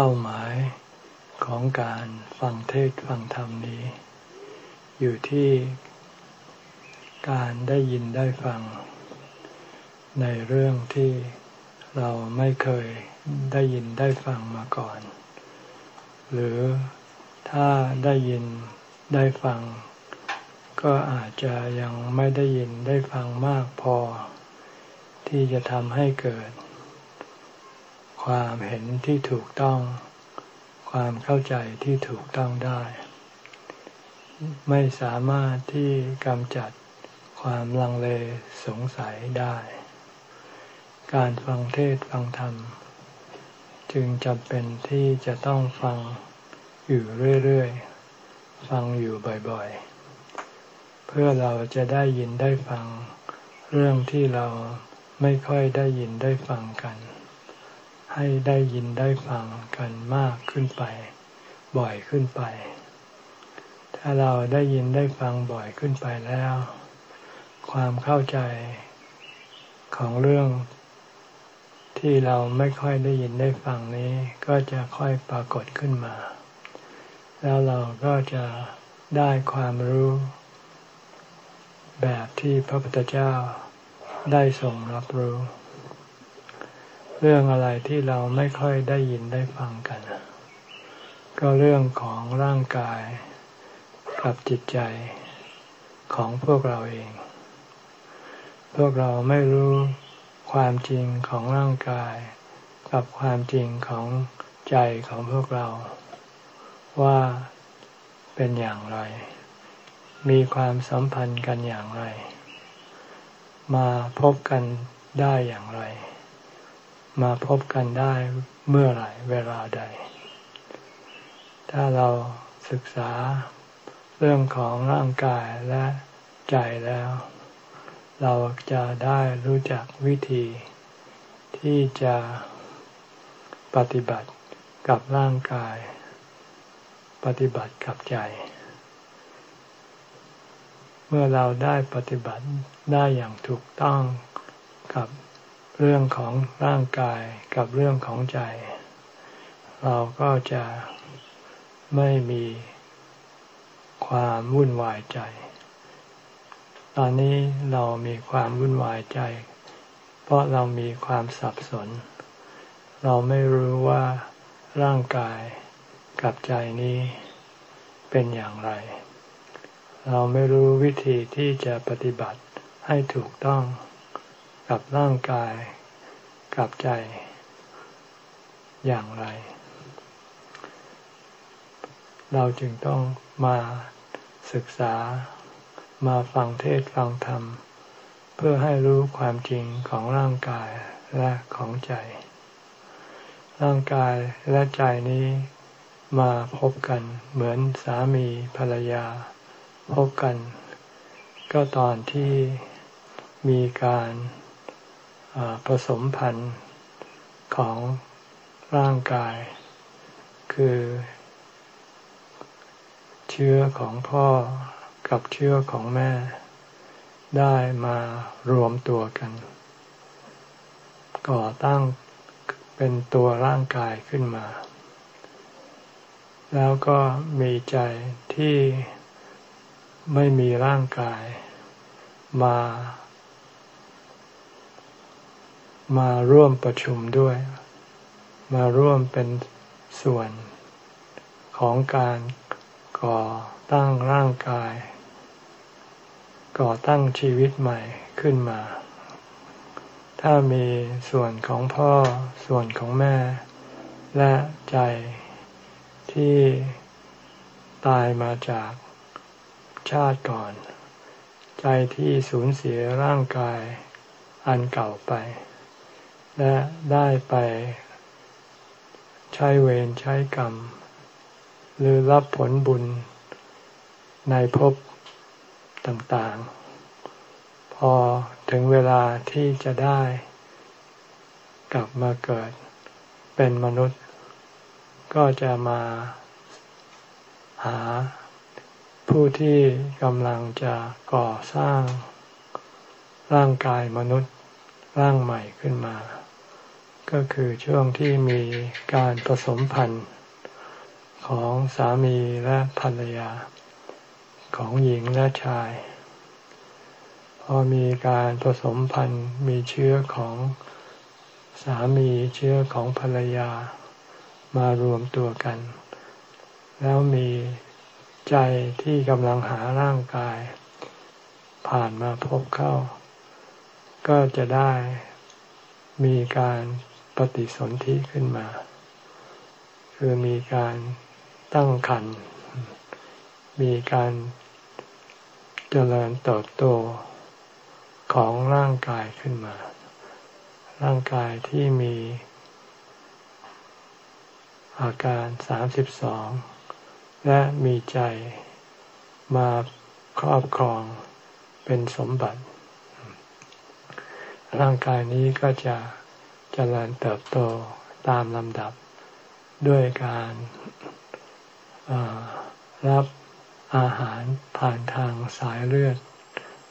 เป้าหมายของการฟังเทศฟังธรรมนี้ อยู่ที่การได้ยินได้ฟัง ในเรื่องที่เราไม่เคยได้ยินได้ฟังมาก่อน หรือถ้าได้ยินได้ฟัง ก็อาจจะยังไม่ได้ยินได้ฟังมากพอ ที่จะทำให้เกิด ความเห็นที่ถูกต้อง ความเข้าใจที่ถูกต้องได้ ไม่สามารถที่กำจัดความลังเลสงสัยได้ การฟังเทศฟังธรรม จึงจำเป็นที่จะต้องฟังอยู่เรื่อยๆ ฟังอยู่บ่อยๆ เพื่อเราจะได้ยินได้ฟังเรื่องที่เราไม่ค่อยได้ยินได้ฟังกัน ให้ได้ยินได้ฟังกันมากขึ้นไป บ่อยขึ้นไป ถ้าเราได้ยินได้ฟังบ่อยขึ้นไปแล้ว ความเข้าใจของเรื่องที่เราไม่ค่อยได้ยินได้ฟังนี้ ก็จะค่อยปรากฏขึ้นมา แล้วเราก็จะได้ความรู้ แบบที่พระพุทธเจ้าได้ทรงรับรู้ เรื่องอะไรที่เราไม่ค่อยได้ยินได้ฟังกัน ก็เรื่องของร่างกายกับจิตใจของพวกเราเอง พวกเราไม่รู้ความจริงของร่างกาย กับความจริงของใจของพวกเรา ว่าเป็นอย่างไร มีความสัมพันธ์กันอย่างไร มาพบกันได้อย่างไร มาพบกันได้เมื่อไหร่เวลาใด ถ้าเราศึกษาเรื่องของร่างกายและใจแล้ว เราจะได้รู้จักวิธี ที่จะปฏิบัติกับร่างกาย ปฏิบัติกับใจ เมื่อเราได้ปฏิบัติได้อย่างถูกต้องกับ เรื่องของร่างกายกับเรื่องของใจ เราก็จะไม่มีความวุ่นวายใจ ตอนนี้เรามีความวุ่นวายใจ เพราะเรามีความสับสน เราไม่รู้ว่าร่างกายกับใจนี้เป็นอย่างไร เราไม่รู้วิธีที่จะปฏิบัติให้ถูกต้อง กับร่างกาย กับใจอย่างไร เราจึงต้องมาศึกษามาฟังเทศฟังธรรม เพื่อให้รู้ความจริงของร่างกายและของใจ ร่างกายและใจนี้มาพบกันเหมือนสามีภรรยา พบกัน ก็ตอนที่มีการ ผสมพันธุ์ของร่างกาย คือ เชื้อของพ่อกับเชื้อของแม่ ได้มารวมตัวกัน ก่อตั้งเป็นตัวร่างกายขึ้นมา แล้วก็มีใจที่ไม่มีร่างกายมา มาร่วมประชุมด้วย มาร่วมเป็นส่วนของการก่อตั้งร่างกาย ก่อตั้งชีวิตใหม่ขึ้นมา ถ้ามีส่วนของพ่อส่วนของแม่ และใจที่ตายมาจากชาติก่อน ใจที่สูญเสียร่างกายอันเก่าไป และได้ไป ใช้เวรใช้กรรม หรือรับผลบุญในภพต่างๆ พอถึงเวลาที่จะได้กลับมาเกิดเป็นมนุษย์ ก็จะมาหาผู้ที่กำลังจะก่อสร้างร่างกายมนุษย์ร่างใหม่ขึ้นมา ก็คือช่วงที่มีการผสมพันธุ์ของสามีและภรรยา ของหญิงและชาย พอมีการผสมพันธุ์มีเชื้อของสามีเชื้อของภรรยามารวมตัวกัน แล้วมีใจที่กำลังหาร่างกาย ผ่านมาพบเข้า ก็จะได้มีการ ปฏิสนธิขึ้นมา คือมีการตั้งขันมีการเจริญเติบโตของร่างกายขึ้นมา ร่างกายที่มี อาการสามสิบสองและมีใจมาครอบครองเป็นสมบัติ ร่างกายนี้ก็จะ เจริญเติบโตตามลำดับด้วยการรับอาหารผ่านทางสายเลือด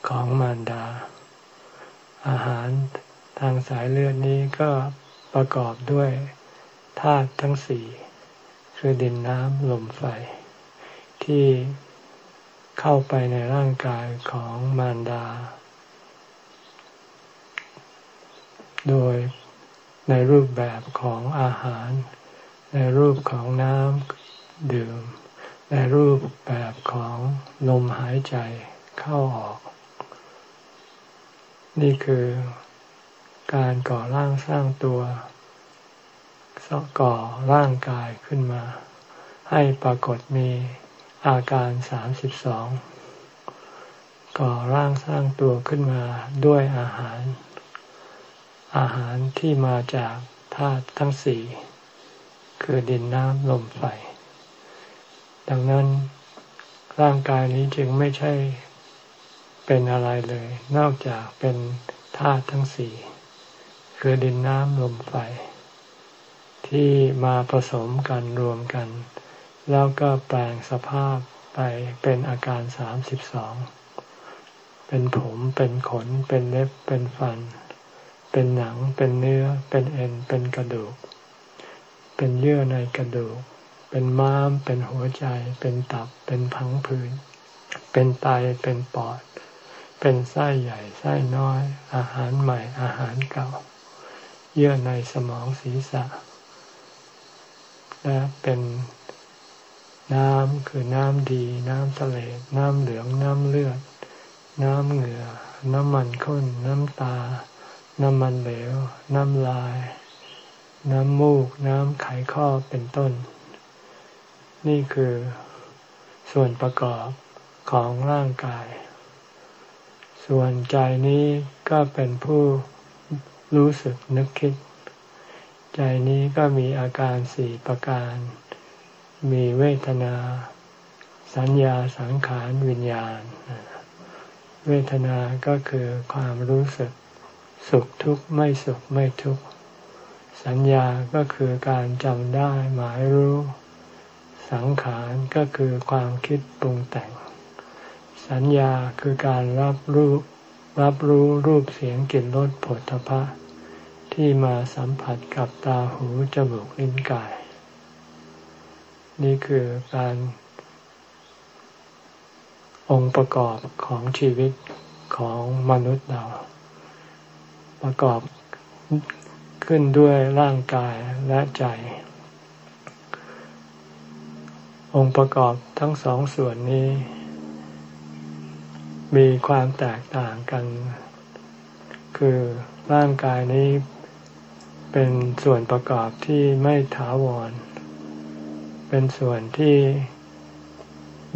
ของมารดา อาหารทางสายเลือดนี้ก็ประกอบด้วยธาตุทั้งสี่คือดินน้ำลมไฟ ที่เข้าไปในร่างกายของมารดา โดย ในรูปแบบของอาหาร ในรูปของน้ำดื่ม ในรูปแบบของลมหายใจเข้าออก นี่คือการก่อร่างสร้างตัวก่อร่างกายขึ้นมา ให้ปรากฏมีอาการสามสิบสองก่อร่างสร้างตัวขึ้นมาด้วยอาหาร อาหารที่มาจากธาตุทั้งสี่ คือดินน้ำลมไฟ ดังนั้นร่างกายนี้จึงไม่ใช่เป็นอะไรเลย นอกจากเป็นธาตุทั้งสี่ คือดินน้ำลมไฟ ที่มาผสมกันรวมกัน แล้วก็แปลงสภาพไปเป็นอาการสามสิบสอง เป็นผมเป็นขนเป็นเล็บเป็นฟัน เป็นหนัง เป็นเนื้อ เป็นเอ็น เป็นกระดูก เป็นเยื่อในกระดูก เป็นม้าม เป็นหัวใจ เป็นตับ เป็นพังผืน เป็นไต เป็นปอด เป็นไส้ใหญ่ ไส้น้อย อาหารใหม่ อาหารเก่า เยื่อในสมองศีรษะ และเป็นน้ำคือน้ำดี น้ำทะเลน้ำเหลือง น้ำเลือด น้ำเหงื่อ น้ำมันข้น น้ำตา น้ำมันเหลว น้ำลาย น้ำมูก น้ำไขข้อเป็นต้น นี่คือส่วนประกอบของร่างกาย ส่วนใจนี้ก็เป็นผู้รู้สึกนึกคิด ใจนี้ก็มีอาการสี่ประการ มีเวทนา สัญญาสังขารวิญญาณ เวทนาก็คือความรู้สึก สุขทุกข์ไม่สุขไม่ทุกข์ สัญญาก็คือการจำได้หมายรู้ สังขารก็คือความคิดปรุงแต่ง สัญญาคือการรับรู้รับรู้รูปเสียงกลิ่นรสผลทพะ ที่มาสัมผัสกับตาหูจมูกลิ้นกาย นี่คือการองค์ประกอบของชีวิตของมนุษย์เรา ประกอบขึ้นด้วยร่างกายและใจ องค์ประกอบทั้งสองส่วนนี้ มีความแตกต่างกัน คือร่างกายนี้เป็นส่วนประกอบที่ไม่ถาวร เป็นส่วนที่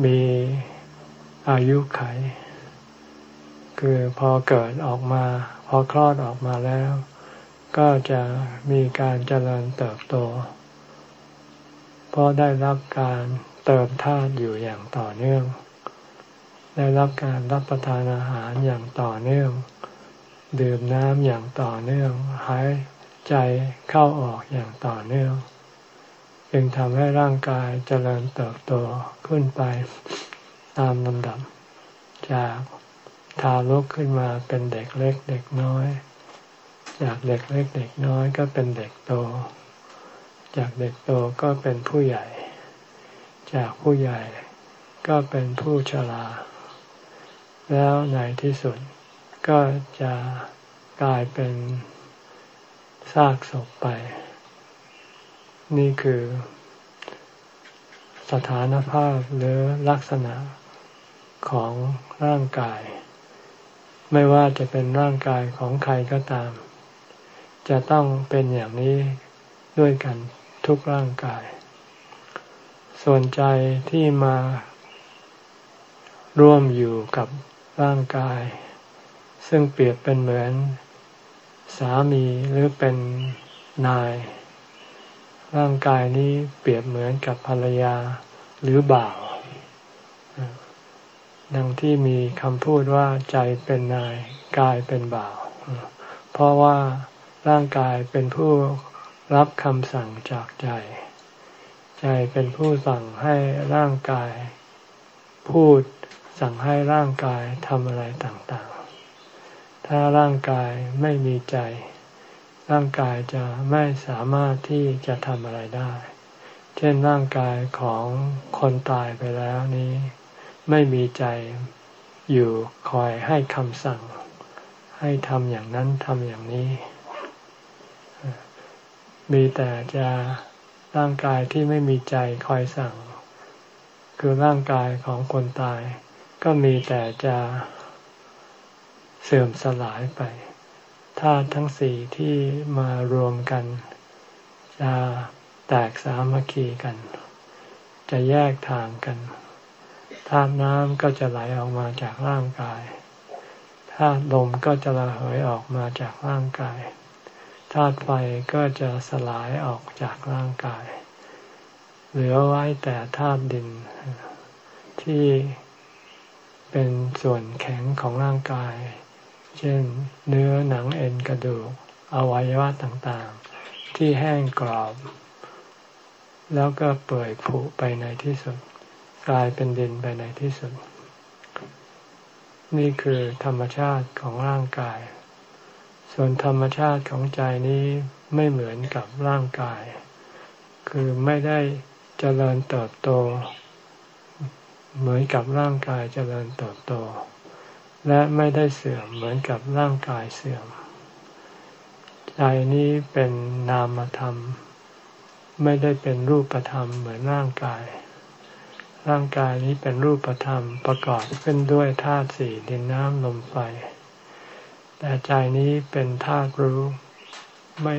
มีอายุไข คือพอเกิดออกมา พอคลอดออกมาแล้ว ก็จะมีการเจริญเติบโต เพราะได้รับการเติมธาตุอยู่อย่างต่อเนื่อง ได้รับการรับประทานอาหารอย่างต่อเนื่อง ดื่มน้ำอย่างต่อเนื่อง หายใจเข้าออกอย่างต่อเนื่อง จึงทำให้ร่างกายเจริญเติบโตขึ้นไปตามลำดับจาก ทารกขึ้นมาเป็นเด็กเล็กเด็กน้อย จากเด็กเล็กเด็กน้อยก็เป็นเด็กโต จากเด็กโตก็เป็นผู้ใหญ่ จากผู้ใหญ่ก็เป็นผู้ชรา แล้วในที่สุดก็จะกลายเป็นซากศพไป นี่คือสถานภาพหรือลักษณะของร่างกาย ไม่ว่าจะเป็นร่างกายของใครก็ตาม จะต้องเป็นอย่างนี้ด้วยกันทุกร่างกาย ส่วนใจที่มาร่วมอยู่กับร่างกาย ซึ่งเปรียบเป็นเหมือนสามีหรือเป็นนาย ร่างกายนี้เปรียบเหมือนกับภรรยาหรือบ่าว ดังที่มีคำพูดว่าใจเป็นนายกายเป็นบ่าว เพราะว่าร่างกายเป็นผู้รับคำสั่งจากใจ ใจเป็นผู้สั่งให้ร่างกาย พูดสั่งให้ร่างกายทำอะไรต่างๆ ถ้าร่างกายไม่มีใจ ร่างกายจะไม่สามารถที่จะทำอะไรได้ เช่นร่างกายของคนตายไปแล้วนี้ ไม่มีใจอยู่คอยให้คำสั่ง ให้ทำอย่างนั้นทำอย่างนี้ มีแต่จะร่างกายที่ไม่มีใจคอยสั่ง คือร่างกายของคนตาย ก็มีแต่จะเสื่อมสลายไปธาตุทั้งสี่ที่มารวมกัน จะแตกสามัคคีกัน จะแยกทางกัน ธาตุน้ำก็จะไหลออกมาจากร่างกายธาตุลมก็จะระเหยออกมาจากร่างกายธาตุไฟก็จะสลายออกจากร่างกาย เหลือไว้แต่ธาตุดิน ที่เป็นส่วนแข็งของร่างกาย เช่นเนื้อหนังเอ็นกระดูกอวัยวะต่างๆ ที่แห้งกรอบ แล้วก็เปื่อยผุไปในที่สุด กลายเป็นดินไปในที่สุด นี่คือธรรมชาติของร่างกาย ส่วนธรรมชาติของใจนี้ไม่เหมือนกับร่างกาย คือไม่ได้เจริญเติบโต เหมือนกับร่างกายเจริญเติบโต และไม่ได้เสื่อมเหมือนกับร่างกายเสื่อม ใจนี้เป็นนามธรรม ไม่ได้เป็นรูปธรรมเหมือนร่างกาย ร่างกายนี้เป็นรูปธรรมประกอบขึ้นด้วยธาตุสี่ดินน้ำลมไฟ แต่ใจนี้เป็นธาตุรู้ไม่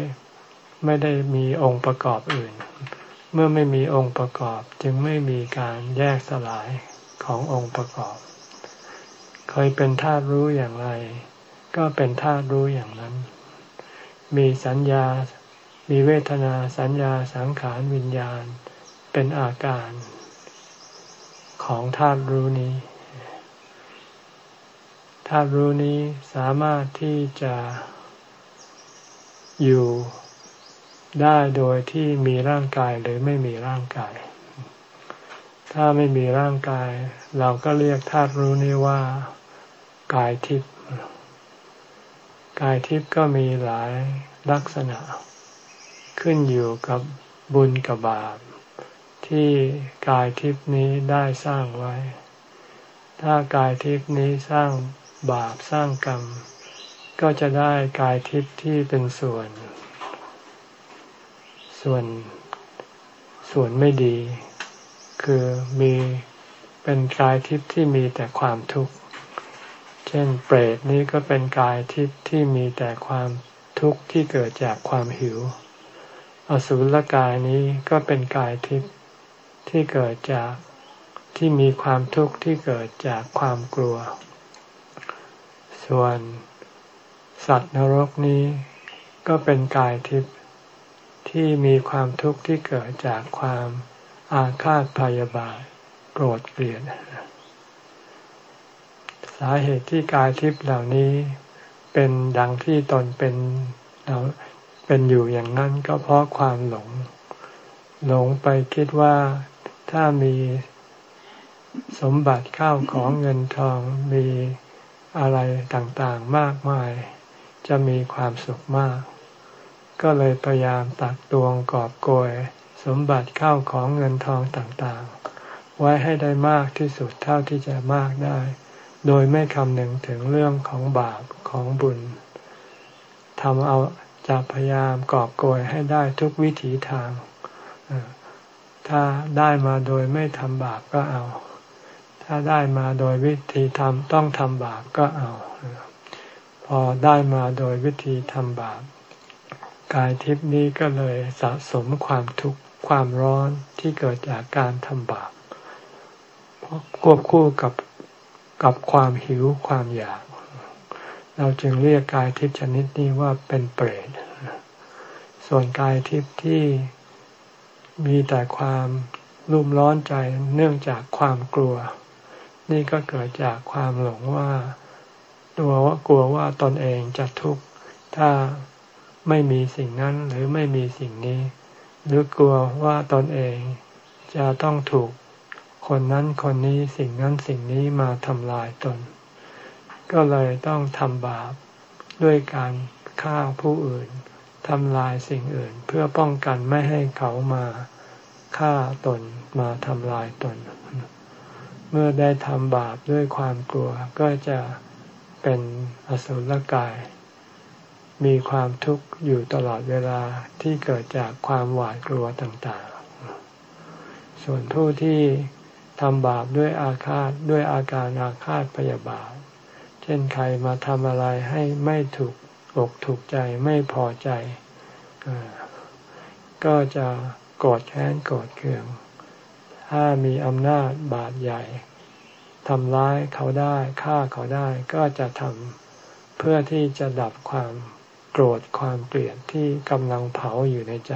ไม่ได้มีองค์ประกอบอื่น เมื่อไม่มีองค์ประกอบจึงไม่มีการแยกสลายขององค์ประกอบ เคยเป็นธาตุรู้อย่างไร ก็เป็นธาตุรู้อย่างนั้น มีสัญญา มีเวทนาสัญญาสังขารวิญญาณ เป็นอาการ ของธาตุรู้นี้ธาตุรู้นี้สามารถที่จะอยู่ได้โดยที่มีร่างกายหรือไม่มีร่างกาย ถ้าไม่มีร่างกาย เราก็เรียกธาตุรู้นี้ว่า กายทิพย์ กายทิพย์ก็มีหลายลักษณะ ขึ้นอยู่กับบุญกับบาป ที่กายทิพนี้ได้สร้างไว้ ถ้ากายทิพนี้สร้างบาปสร้างกรรม ก็จะได้กายทิพที่เป็นส่วน ส่วนส่วนไม่ดี คือมีเป็นกายทิพที่มีแต่ความทุกข์ เช่นเปรตนี้ก็เป็นกายทิพที่มีแต่ความทุกข์ที่เกิดจากความหิว อสุรกายนี้ก็เป็นกายทิพย์ ที่เกิดจากที่มีความทุกข์ที่เกิดจากความกลัว ส่วนสัตว์นรกนี้ก็เป็นกายทิพย์ที่มีความทุกข์ที่เกิดจากความอาฆาตพยาบาทโกรธเกลียดสาเหตุที่กายทิพย์เหล่านี้เป็นดังที่ตนเป็นเราเป็นอยู่อย่างนั้นก็เพราะความหลง หลงไปคิดว่า ถ้ามีสมบัติข้าวของเงินทองมีอะไรต่างๆมากมาย จะมีความสุขมาก ก็เลยพยายามตักตวงกอบโกย สมบัติเข้าของเงินทองต่างๆ ไว้ให้ได้มากที่สุดเท่าที่จะมากได้ โดยไม่คำนึงถึงเรื่องของบาปของบุญทำเอาจะพยายามกอบโกยให้ได้ทุกวิถีทาง ถ้าได้มาโดยไม่ทำบาปก็เอา ถ้าได้มาโดยวิธีทำต้องทำบาปก็เอา พอได้มาโดยวิธีทำบาปกายทิพย์นี้ก็เลยสะสมความทุกข์ความร้อนที่เกิดจากการทำบาปควบคู่กับกับความหิวความอยาก เราจึงเรียกกายทิพย์ชนิดนี้ว่าเป็นเปรตส่วนกายทิพย์ที่ มีแต่ความรุ่มร้อนใจเนื่องจากความกลัว นี่ก็เกิดจากความหลงว่าตัวว่ากลัวว่าตนเองจะทุกข์ถ้าไม่มีสิ่งนั้นหรือไม่มีสิ่งนี้ หรือกลัวว่าตนเองจะต้องถูกคนนั้นคนนี้สิ่งนั้นสิ่งนี้มาทำลายตน ก็เลยต้องทำบาปด้วยการฆ่าผู้อื่นทำลายสิ่งอื่น เพื่อป้องกันไม่ให้เขามา ฆ่าตนมาทำลายตน เมื่อได้ทำบาปด้วยความกลัวก็จะเป็นอสุรกาย มีความทุกข์อยู่ตลอดเวลาที่เกิดจากความหวาดกลัวต่างๆ ส่วนผู้ที่ทำบาปด้วยอาฆาตด้วยอาการอาฆาตพยาบาท เช่นใครมาทำอะไรให้ไม่ถูกอกถูกใจไม่พอใจ ก็จะ โกรธแค้นโกรธเคือง ถ้ามีอำนาจบาดใหญ่ทำร้ายเขาได้ฆ่าเขาได้ก็จะทำเพื่อที่จะดับความโกรธความเกลียดที่กำลังเผาอยู่ในใจ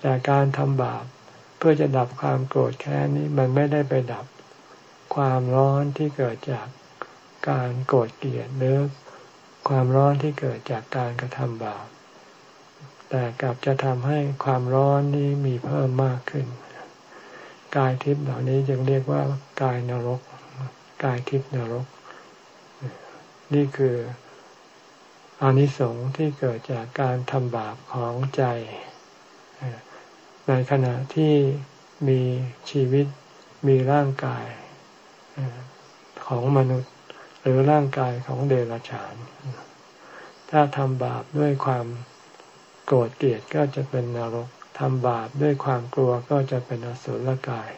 แต่การทำบาปเพื่อจะดับความโกรธแค้นนี้มันไม่ได้ไปดับความร้อนที่เกิดจากการโกรธเกลียดหรือความร้อนที่เกิดจากการกระทำบาป แต่กลับจะทำให้ความร้อนนี้มีเพิ่มมากขึ้น กายทิพย์เหล่านี้จึงเรียกว่ากายนรก กายทิพย์นรก นี่คืออานิสงส์ที่เกิดจากการทำบาปของใจ ในขณะที่มีชีวิตมีร่างกายของมนุษย์ หรือร่างกายของเดรัจฉาน ถ้าทำบาปด้วยความ โกรธเกลียดก็จะเป็นนรกทำบาปด้วยความกลัวก็จะเป็นอสุรกาย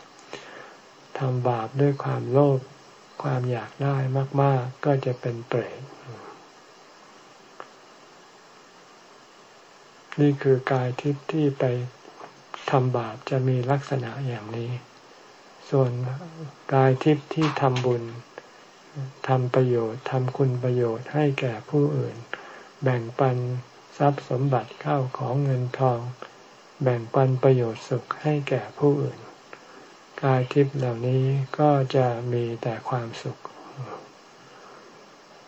ทำบาปด้วยความโลภความอยากได้มาก ๆ ก็จะเป็นเปรตนี่คือกายทิพย์ที่ไปทำบาปจะมีลักษณะอย่างนี้ ส่วนกายทิพย์ที่ทำบุญทำประโยชน์ทำคุณประโยชน์ให้แก่ผู้อื่น แบ่งปัน ทรัพย์สมบัติเข้าของเงินทอง แบ่งปันประโยชน์สุขให้แก่ผู้อื่น กายทิพย์เหล่านี้ก็จะมีแต่ความสุข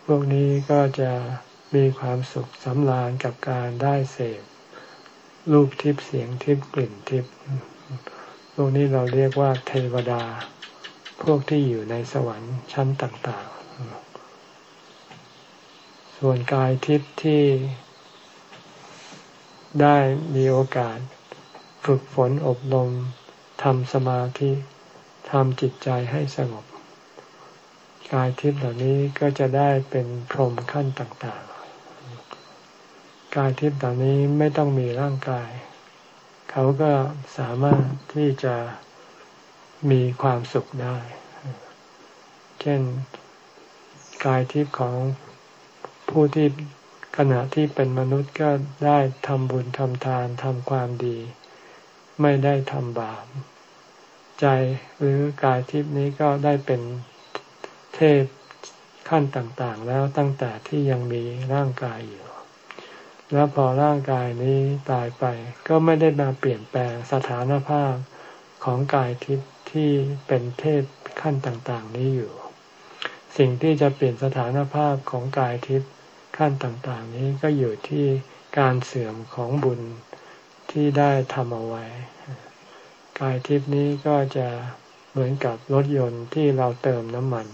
พวกนี้ก็จะมีความสุขสำราญกับการได้เสพรูปทิพย์เสียงทิพย์กลิ่นทิพย์พวกนี้เราเรียกว่าเทวดา พวกที่อยู่ในสวรรค์ชั้นต่าง ๆ ส่วนกายทิพย์ที่ ได้มีโอกาส ฝึกฝนอบรมทำสมาธิทำจิตใจให้สงบ กายทิพย์เหล่านี้ก็จะได้เป็นพรหมขั้นต่างๆ กายทิพย์เหล่านี้ไม่ต้องมีร่างกาย เขาก็สามารถที่จะมีความสุขได้ เช่น กายทิพย์ของผู้ที่ ขณะที่เป็นมนุษย์ก็ได้ทำบุญทำทานทำความดี ไม่ได้ทำบาป ใจหรือกายทิพย์นี้ก็ได้เป็นเทพขั้นต่างๆ แล้วตั้งแต่ที่ยังมีร่างกายอยู่ แล้วพอร่างกายนี้ตายไป ก็ไม่ได้มาเปลี่ยนแปลงสถานภาพของกายทิพย์ที่เป็นเทพขั้นต่างๆ นี้อยู่ สิ่งที่จะเปลี่ยนสถานภาพของกายทิพย์ ขั้นต่างๆ นี้ก็อยู่ที่การเสื่อมของบุญที่ได้ทำเอาไว้ กายทิพย์นี้ก็จะเหมือนกับรถยนต์ที่เราเติมน้ำมัน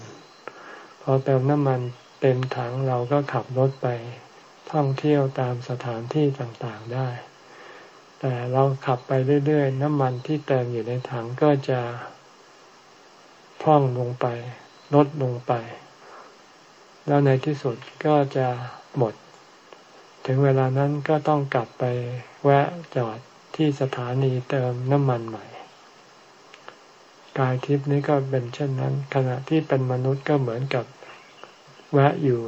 พอเติมน้ำมันเต็มถังเราก็ขับรถไปท่องเที่ยวตามสถานที่ต่างๆได้ แต่เราขับไปเรื่อยๆ น้ำมันที่เติมอยู่ในถังก็จะพร่องลงไป ลดลงไป แล้วในที่สุดก็จะหมด ถึงเวลานั้นก็ต้องกลับไปแวะจอดที่สถานีเติมน้ำมันใหม่ กายทิพย์นี้ก็เป็นเช่นนั้น ขณะที่เป็นมนุษย์ก็เหมือนกับแวะอยู่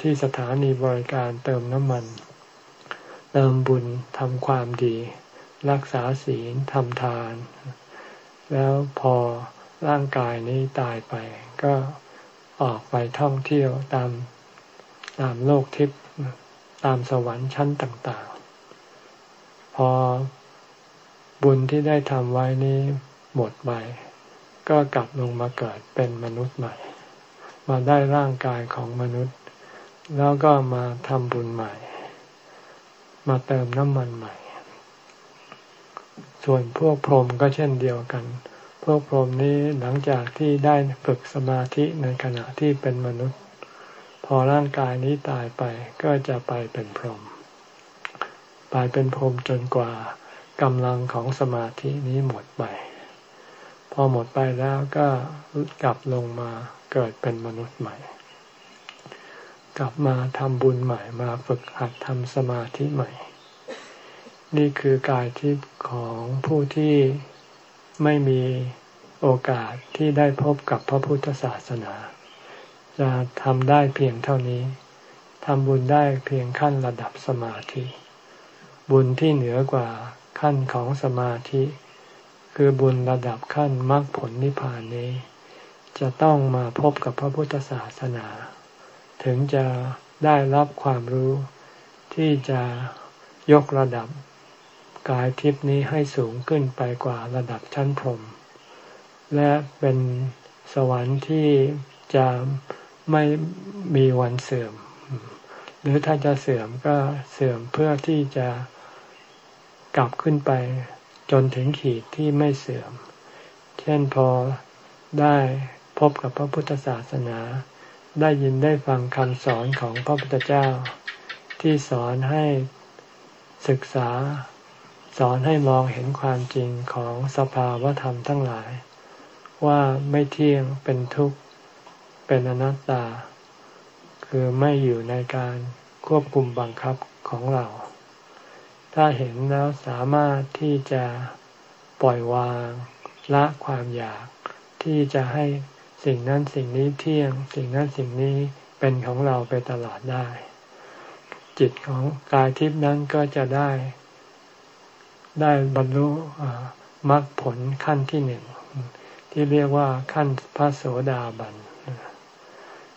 ที่สถานีบริการเติมน้ำมัน เติมบุญทำความดี รักษาศีลทำทาน แล้วพอร่างกายนี้ตายไปก็ ออกไปท่องเที่ยวตามตามโลกทิพย์ตามสวรรค์ชั้นต่างๆ พอบุญที่ได้ทำไว้นี้หมดไป ก็กลับลงมาเกิดเป็นมนุษย์ใหม่ มาได้ร่างกายของมนุษย์ แล้วก็มาทำบุญใหม่ มาเติมน้ำมันใหม่ ส่วนพวกพรหมก็เช่นเดียวกัน พวกพรหมนี้หลังจากที่ได้ฝึกสมาธิในขณะที่เป็นมนุษย์ พอร่างกายนี้ตายไปก็จะไปเป็นพรหมไปเป็นพรหมจนกว่ากำลังของสมาธินี้หมดไป พอหมดไปแล้วก็กลับลงมาเกิดเป็นมนุษย์ใหม่ กลับมาทำบุญใหม่มาฝึกหัดทำสมาธิใหม่ นี่คือกายทิพย์ของผู้ที่ ไม่มีโอกาสที่ได้พบกับพระพุทธศาสนา จะทำได้เพียงเท่านี้ทำบุญได้เพียงขั้นระดับสมาธิ บุญที่เหนือกว่าขั้นของสมาธิ คือบุญระดับขั้นมรรคผลนิพพานนี้ จะต้องมาพบกับพระพุทธศาสนา ถึงจะได้รับความรู้ที่จะยกระดับ กายทิพนี้ให้สูงขึ้นไปกว่าระดับชั้นพรหมและเป็นสวรรค์ที่จะไม่มีวันเสื่อม หรือถ้าจะเสื่อมก็เสื่อมเพื่อที่จะกลับขึ้นไปจนถึงขีดที่ไม่เสื่อม เช่นพอได้พบกับพระพุทธศาสนา ได้ยินได้ฟังคำสอนของพระพุทธเจ้า ที่สอนให้ศึกษา สอนให้มองเห็นความจริงของสภาวธรรมทั้งหลาย ว่าไม่เที่ยงเป็นทุกข์ เป็นอนัตตา คือไม่อยู่ในการควบคุมบังคับของเรา ถ้าเห็นแล้วสามารถที่จะปล่อยวางละความอยาก ที่จะให้สิ่งนั้นสิ่งนี้เที่ยง สิ่งนั้นสิ่งนี้เป็นของเราไปตลอดได้ จิตของกายทิพนั้นก็จะได้ ได้บรรลุมรรคผลขั้นที่หนึ่งที่เรียกว่าขั้นพระโสดาบัน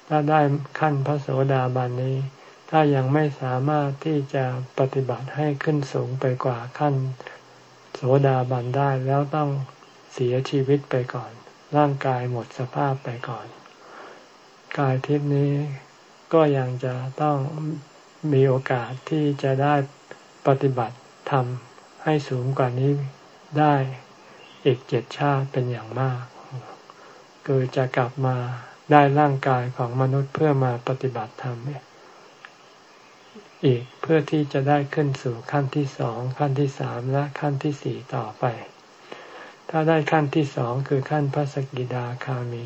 ถ้าได้ขั้นพระโสดาบันนี้ ถ้ายังไม่สามารถที่จะปฏิบัติให้ขึ้นสูงไปกว่าขั้นโสดาบันได้แล้วต้องเสียชีวิตไปก่อน ร่างกายหมดสภาพไปก่อน กายทิพนี้ก็ยังจะต้องมีโอกาสที่จะได้ปฏิบัติทำ ให้สูงกว่านี้ได้อีกเจ็ดชาติเป็นอย่างมากคือจะกลับมาได้ร่างกายของมนุษย์เพื่อมาปฏิบัติธรรมอีกเพื่อที่จะได้ขึ้นสู่ขั้นที่สองขั้นที่สามและขั้นที่สี่ต่อไป ถ้าได้ขั้นที่สองคือขั้นพระสกิดาคามี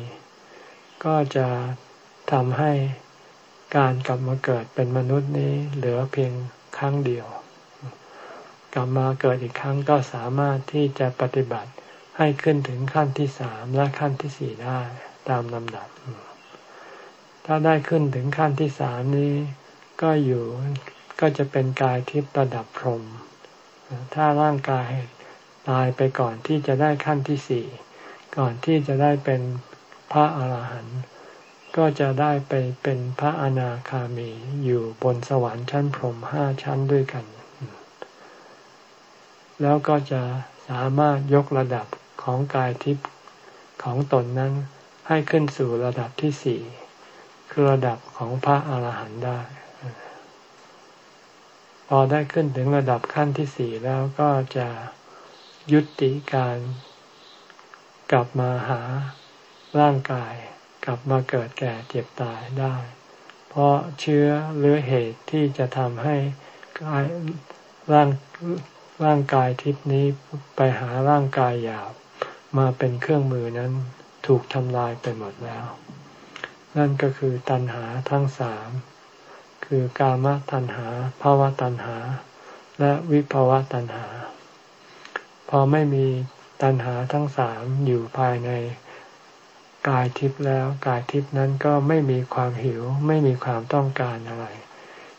ก็จะทำให้การกลับมาเกิดเป็นมนุษย์นี้เหลือเพียงครั้งเดียว กลับมาเกิดอีกครั้งก็สามารถที่จะปฏิบัติให้ขึ้นถึงขั้นที่สามและขั้นที่สี่ได้ตามลำดับ ถ้าได้ขึ้นถึงขั้นที่สามนี้ ก็อยู่ก็จะเป็นกายทิพย์ระดับพรหมถ้าร่างกายตายไปก่อนที่จะได้ขั้นที่สี่ก่อนที่จะได้เป็นพระอาหารหันต์ก็จะได้ไปเป็นพระอนาคามีอยู่บนสวรรค์ชั้นพรหมห้าชั้นด้วยกัน แล้วก็จะสามารถยกระดับของกายทิพย์ของตนนั้นให้ขึ้นสู่ระดับที่สี่คือระดับของพระอาหารหันต์ได้ พอได้ขึ้นถึงระดับขั้นที่สี่แล้วก็จะยุติการกลับมาหาร่างกายกลับมาเกิดแก่เจ็บตายได้ เพราะเชื้อหรือเหตุที่จะทำให้ร่าง ร่างกายทิพนี้ไปหาร่างกายหยาบมาเป็นเครื่องมือนั้นถูกทำลายไปหมดแล้ว นั่นก็คือตัณหาทั้งสามคือกามตัณหาภาวะตัณหา และวิภาวะตัณหา พอไม่มีตัณหาทั้งสามอยู่ภายในกายทิพย์แล้วกายทิพย์นั้นก็ไม่มีความหิว ไม่มีความต้องการอะไร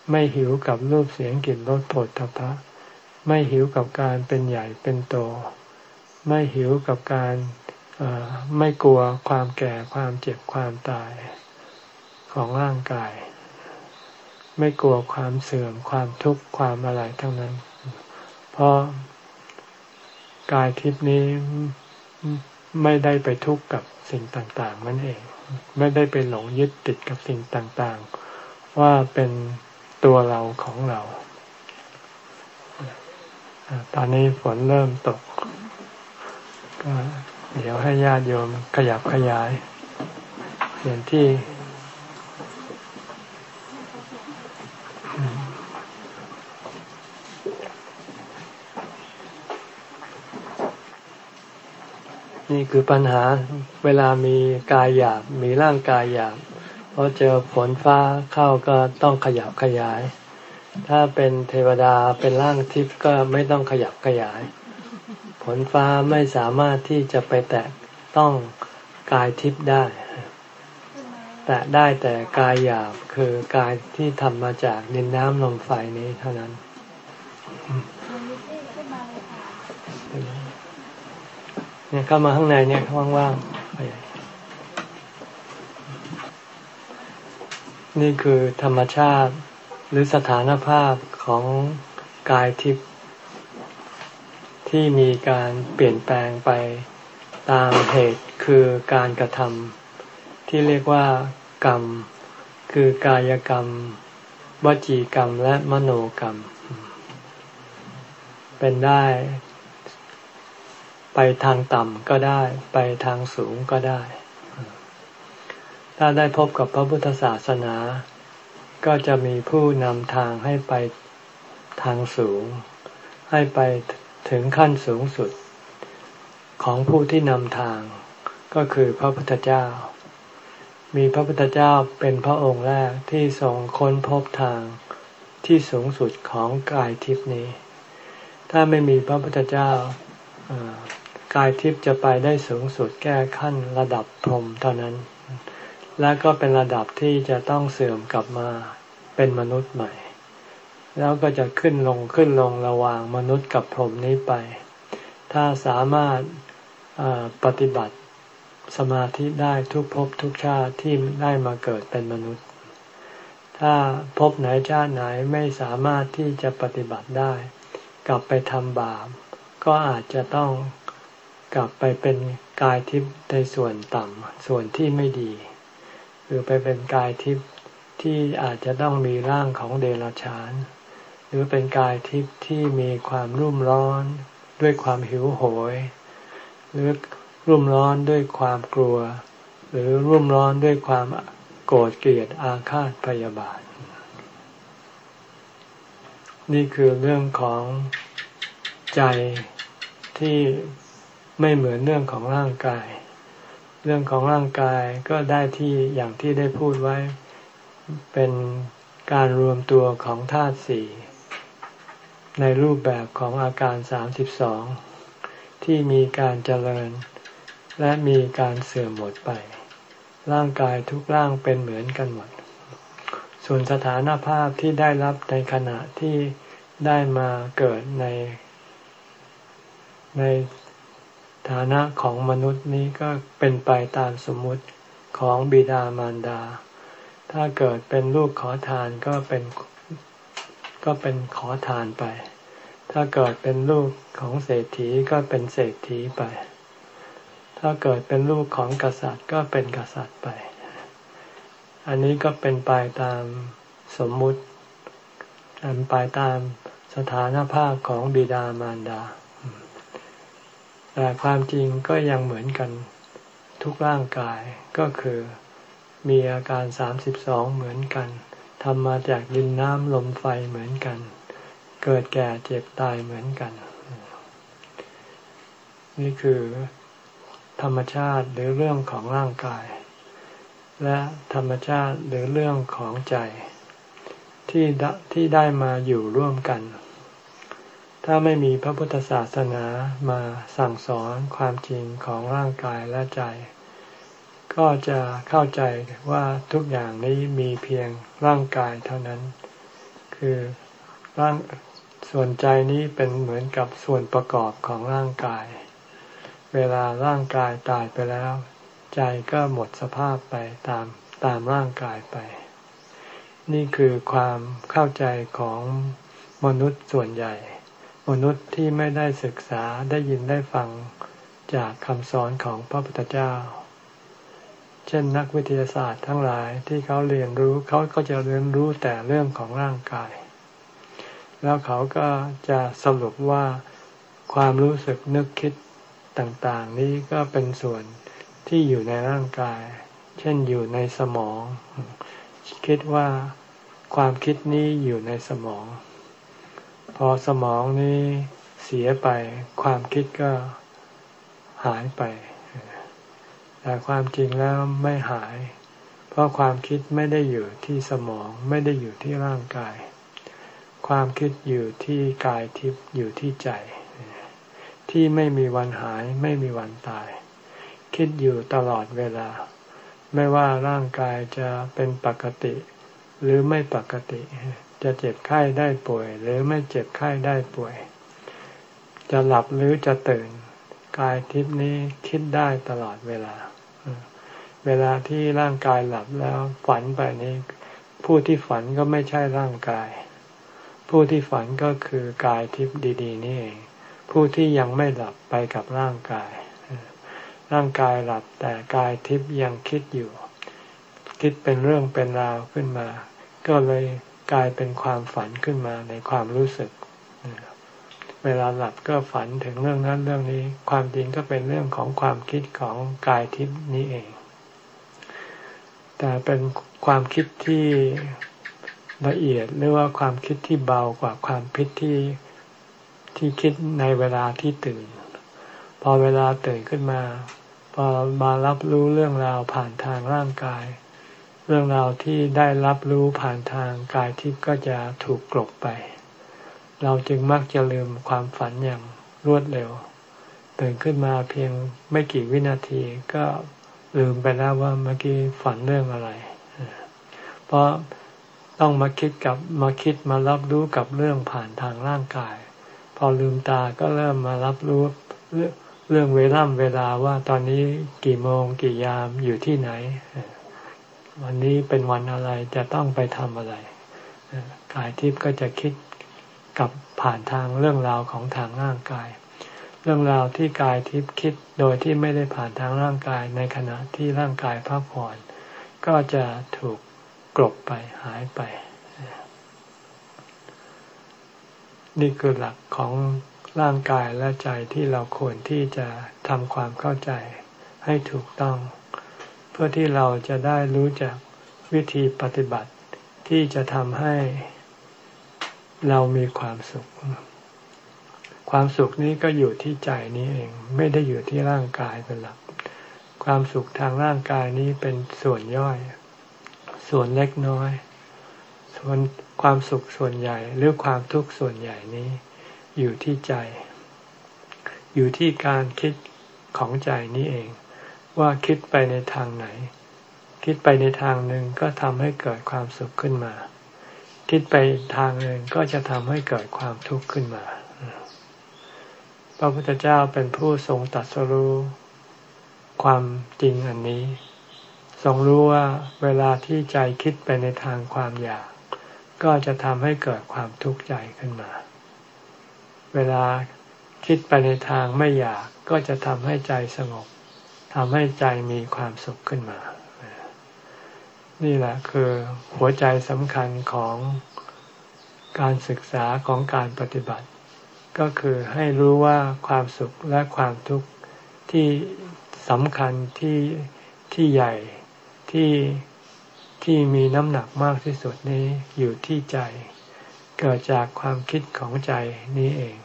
ไม่หิวกับรูปเสียงกลิ่นรสผลทพะ ไม่หิวกับการเป็นใหญ่เป็นโต ไม่หิวกับการไม่กลัวความแก่ความเจ็บความตายของร่างกาย ไม่กลัวความเสื่อมความทุกข์ความอะไรทั้งนั้น เพราะกายทิพนี้ไม่ได้ไปทุกข์กับสิ่งต่างๆนั่นเอง ไม่ได้ไปหลงยึดติดกับสิ่งต่างๆ ว่าเป็นตัวเราของเรา ตอนนี้ฝนเริ่มตก ก็เดี๋ยวให้ญาติโยมขยับขยายเปลี่ยนที่ นี่คือปัญหาเวลามีกายหยาบ มีร่างกายหยาบพอเจอฝนฟ้าเข้าก็ต้องขยับขยาย ถ้าเป็นเทวดาเป็นร่างทิพย์ก็ไม่ต้องขยับขยายฝนฟ้าไม่สามารถที่จะไปแตะต้องกายทิพย์ได้ แตะได้แต่กายหยาบคือกายที่ทำมาจากดินน้ำลมไฟนี้เท่านั้นเนี่ยเข้ามาข้างในเนี่ยว่างๆนี่คือธรรมชาติ หรือสถานภาพของกายทิพย์ที่มีการเปลี่ยนแปลงไปตามเหตุคือการกระทำที่เรียกว่ากรรม คือกายกรรม วจีกรรมและมโนกรรม เป็นได้ ไปทางต่ำก็ได้ ไปทางสูงก็ได้ ถ้าได้พบกับพระพุทธศาสนา ก็จะมีผู้นำทางให้ไปทางสูง ให้ไปถึงขั้นสูงสุด ของผู้ที่นำทาง ก็คือพระพุทธเจ้า มีพระพุทธเจ้าเป็นพระองค์แรกที่ทรงค้นพบทางที่สูงสุดของกายทิพนี้ ถ้าไม่มีพระพุทธเจ้ากายทิพย์จะไปได้สูงสุดแก้ขั้นระดับพรหมเท่านั้น และก็เป็นระดับที่จะต้องเสื่อมกลับมาเป็นมนุษย์ใหม่ แล้วก็จะขึ้นลงขึ้นลงระหว่างมนุษย์กับพรหมนี้ไป ถ้าสามารถปฏิบัติสมาธิได้ทุกภพทุกชาติที่ได้มาเกิดเป็นมนุษย์ ถ้าภพไหนชาติไหนไม่สามารถที่จะปฏิบัติได้ กลับไปทำบาปก็อาจจะต้องกลับไปเป็นกายทิพย์ในส่วนต่ำส่วนที่ไม่ดี หรือไปเป็นกายทิพย์ที่อาจจะต้องมีร่างของเดรัจฉาน หรือเป็นกายทิพย์ที่มีความรุ่มร้อนด้วยความหิวโหย หรือรุ่มร้อนด้วยความกลัว หรือรุ่มร้อนด้วยความโกรธเกลียดอาฆาตพยาบาท นี่คือเรื่องของใจที่ไม่เหมือนเรื่องของร่างกาย เรื่องของร่างกายก็ได้ที่อย่างที่ได้พูดไว้ เป็นการรวมตัวของธาตุสี่ในรูปแบบของอาการสามสิบสองที่มีการเจริญ และมีการเสื่อมหมดไป ร่างกายทุกร่างเป็นเหมือนกันหมด ส่วนสถานภาพที่ได้รับในขณะที่ได้มาเกิดใน ใน ฐานะของมนุษย์นี้ก็เป็นไปตามสมมุติของบิดามารดา ถ้าเกิดเป็นลูกขอทานก็เป็นก็เป็นขอทานไป ถ้าเกิดเป็นลูกของเศรษฐีก็เป็นเศรษฐีไป ถ้าเกิดเป็นลูกของกษัตริย์ก็เป็นกษัตริย์ไป อันนี้ก็เป็นไปตามสมมุติเป็นไปตามสถานภาพของบิดามารดา แต่ความจริงก็ยังเหมือนกันทุกร่างกายก็คือมีอาการสามสิบสองเหมือนกันทำมาจากดินน้ำลมไฟเหมือนกัน เกิดแก่เจ็บตายเหมือนกัน นี่คือธรรมชาติหรือเรื่องของร่างกาย และธรรมชาติหรือเรื่องของใจ ที่ที่ได้มาอยู่ร่วมกัน ถ้าไม่มีพระพุทธศาสนามาสั่งสอนความจริงของร่างกายและใจ ก็จะเข้าใจว่าทุกอย่างนี้มีเพียงร่างกายเท่านั้น คือร่างส่วนใจนี้เป็นเหมือนกับส่วนประกอบของร่างกาย เวลาร่างกายตายไปแล้ว ใจก็หมดสภาพไปตามตามร่างกายไป นี่คือความเข้าใจของมนุษย์ส่วนใหญ่ มนุษย์ที่ไม่ได้ศึกษาได้ยินได้ฟังจากคำสอนของพระพุทธเจ้า เช่นนักวิทยาศาสตร์ทั้งหลายที่เขาเรียนรู้เขาก็จะเรียนรู้แต่เรื่องของร่างกาย แล้วเขาก็จะสรุปว่าความรู้สึกนึกคิดต่างๆ นี้ก็เป็นส่วนที่อยู่ในร่างกาย เช่นอยู่ในสมอง คิดว่าความคิดนี้อยู่ในสมอง พอสมองนี้เสียไป ความคิดก็หายไป แต่ความจริงแล้วไม่หาย เพราะความคิดไม่ได้อยู่ที่สมองไม่ได้อยู่ที่ร่างกาย ความคิดอยู่ที่กายทิพย์อยู่ที่ใจ ที่ไม่มีวันหายไม่มีวันตาย คิดอยู่ตลอดเวลา ไม่ว่าร่างกายจะเป็นปกติ หรือไม่ปกติ จะเจ็บไข้ได้ป่วย หรือไม่เจ็บไข้ได้ป่วย จะหลับหรือจะตื่น กายทิพนี้คิดได้ตลอดเวลา เวลาที่ร่างกายหลับแล้วฝันไปนี้ ผู้ที่ฝันก็ไม่ใช่ร่างกาย ผู้ที่ฝันก็คือกายทิพดีๆนี่เองผู้ที่ยังไม่หลับไปกับร่างกาย ร่างกายหลับแต่กายทิพย์ยังคิดอยู่ คิดเป็นเรื่องเป็นราวขึ้นมา ก็เลย กลายเป็นความฝันขึ้นมาในความรู้สึก เวลาหลับก็ฝันถึงเรื่องนั้นเรื่องนี้ ความจริงก็เป็นเรื่องของความคิดของกายทิพย์นี้เอง แต่เป็นความคิดที่ละเอียดหรือว่าความคิดที่เบากว่าความคิดที่ที่คิดในเวลาที่ตื่น พอเวลาตื่นขึ้นมา พอมารับรู้เรื่องราวผ่านทางร่างกาย เรื่องราวที่ได้รับรู้ผ่านทางกายทิพย์ก็จะถูกกลบไป เราจึงมักจะลืมความฝันอย่างรวดเร็วตื่นขึ้นมาเพียงไม่กี่วินาทีก็ลืมไปแล้วว่าเมื่อกี้ฝันเรื่องอะไร เพราะต้องมาคิดกับมาคิดมารับรู้กับเรื่องผ่านทางร่างกาย พอลืมตาก็เริ่มมารับรู้เรื่องเวล่ำเวลาว่าตอนนี้กี่โมงกี่ยามอยู่ที่ไหน วันนี้เป็นวันอะไรจะต้องไปทำอะไรกายทิพย์ก็จะคิดกับผ่านทางเรื่องราวของทางร่างกาย เรื่องราวที่กายทิพย์คิดโดยที่ไม่ได้ผ่านทางร่างกายในขณะที่ร่างกายพักผ่อนก็จะถูกกลบไปหายไป นี่คือหลักของร่างกายและใจที่เราควรที่จะทำความเข้าใจให้ถูกต้อง เพื่อที่เราจะได้รู้จักวิธีปฏิบัติที่จะทำให้เรามีความสุข ความสุขนี้ก็อยู่ที่ใจนี้เอง ไม่ได้อยู่ที่ร่างกายเป็นหลัก ความสุขทางร่างกายนี้เป็นส่วนย่อย ส่วนเล็กน้อย ส่วนความสุขส่วนใหญ่หรือความทุกข์ส่วนใหญ่นี้ อยู่ที่ใจ อยู่ที่การคิดของใจนี้เอง ว่าคิดไปในทางไหน คิดไปในทางหนึ่งก็ทำให้เกิดความสุขขึ้นมา คิดไปทางหนึ่งก็จะทำให้เกิดความทุกข์ขึ้นมา พระพุทธเจ้าเป็นผู้ทรงตัดสรู้ความจริงอันนี้ ทรงรู้ว่าเวลาที่ใจคิดไปในทางความอยาก ก็จะทำให้เกิดความทุกข์ใจขึ้นมา เวลาคิดไปในทางไม่อยากก็จะทำให้ใจสงบ ทำให้ใจมีความสุขขึ้นมา นี่แหละคือหัวใจสำคัญของการศึกษาของการปฏิบัติ ก็คือให้รู้ว่าความสุขและความทุกข์ที่สำคัญที่ที่ใหญ่ที่ที่มีน้ำหนักมากที่สุดนี้อยู่ที่ใจ เกิดจากความคิดของใจนี้เอง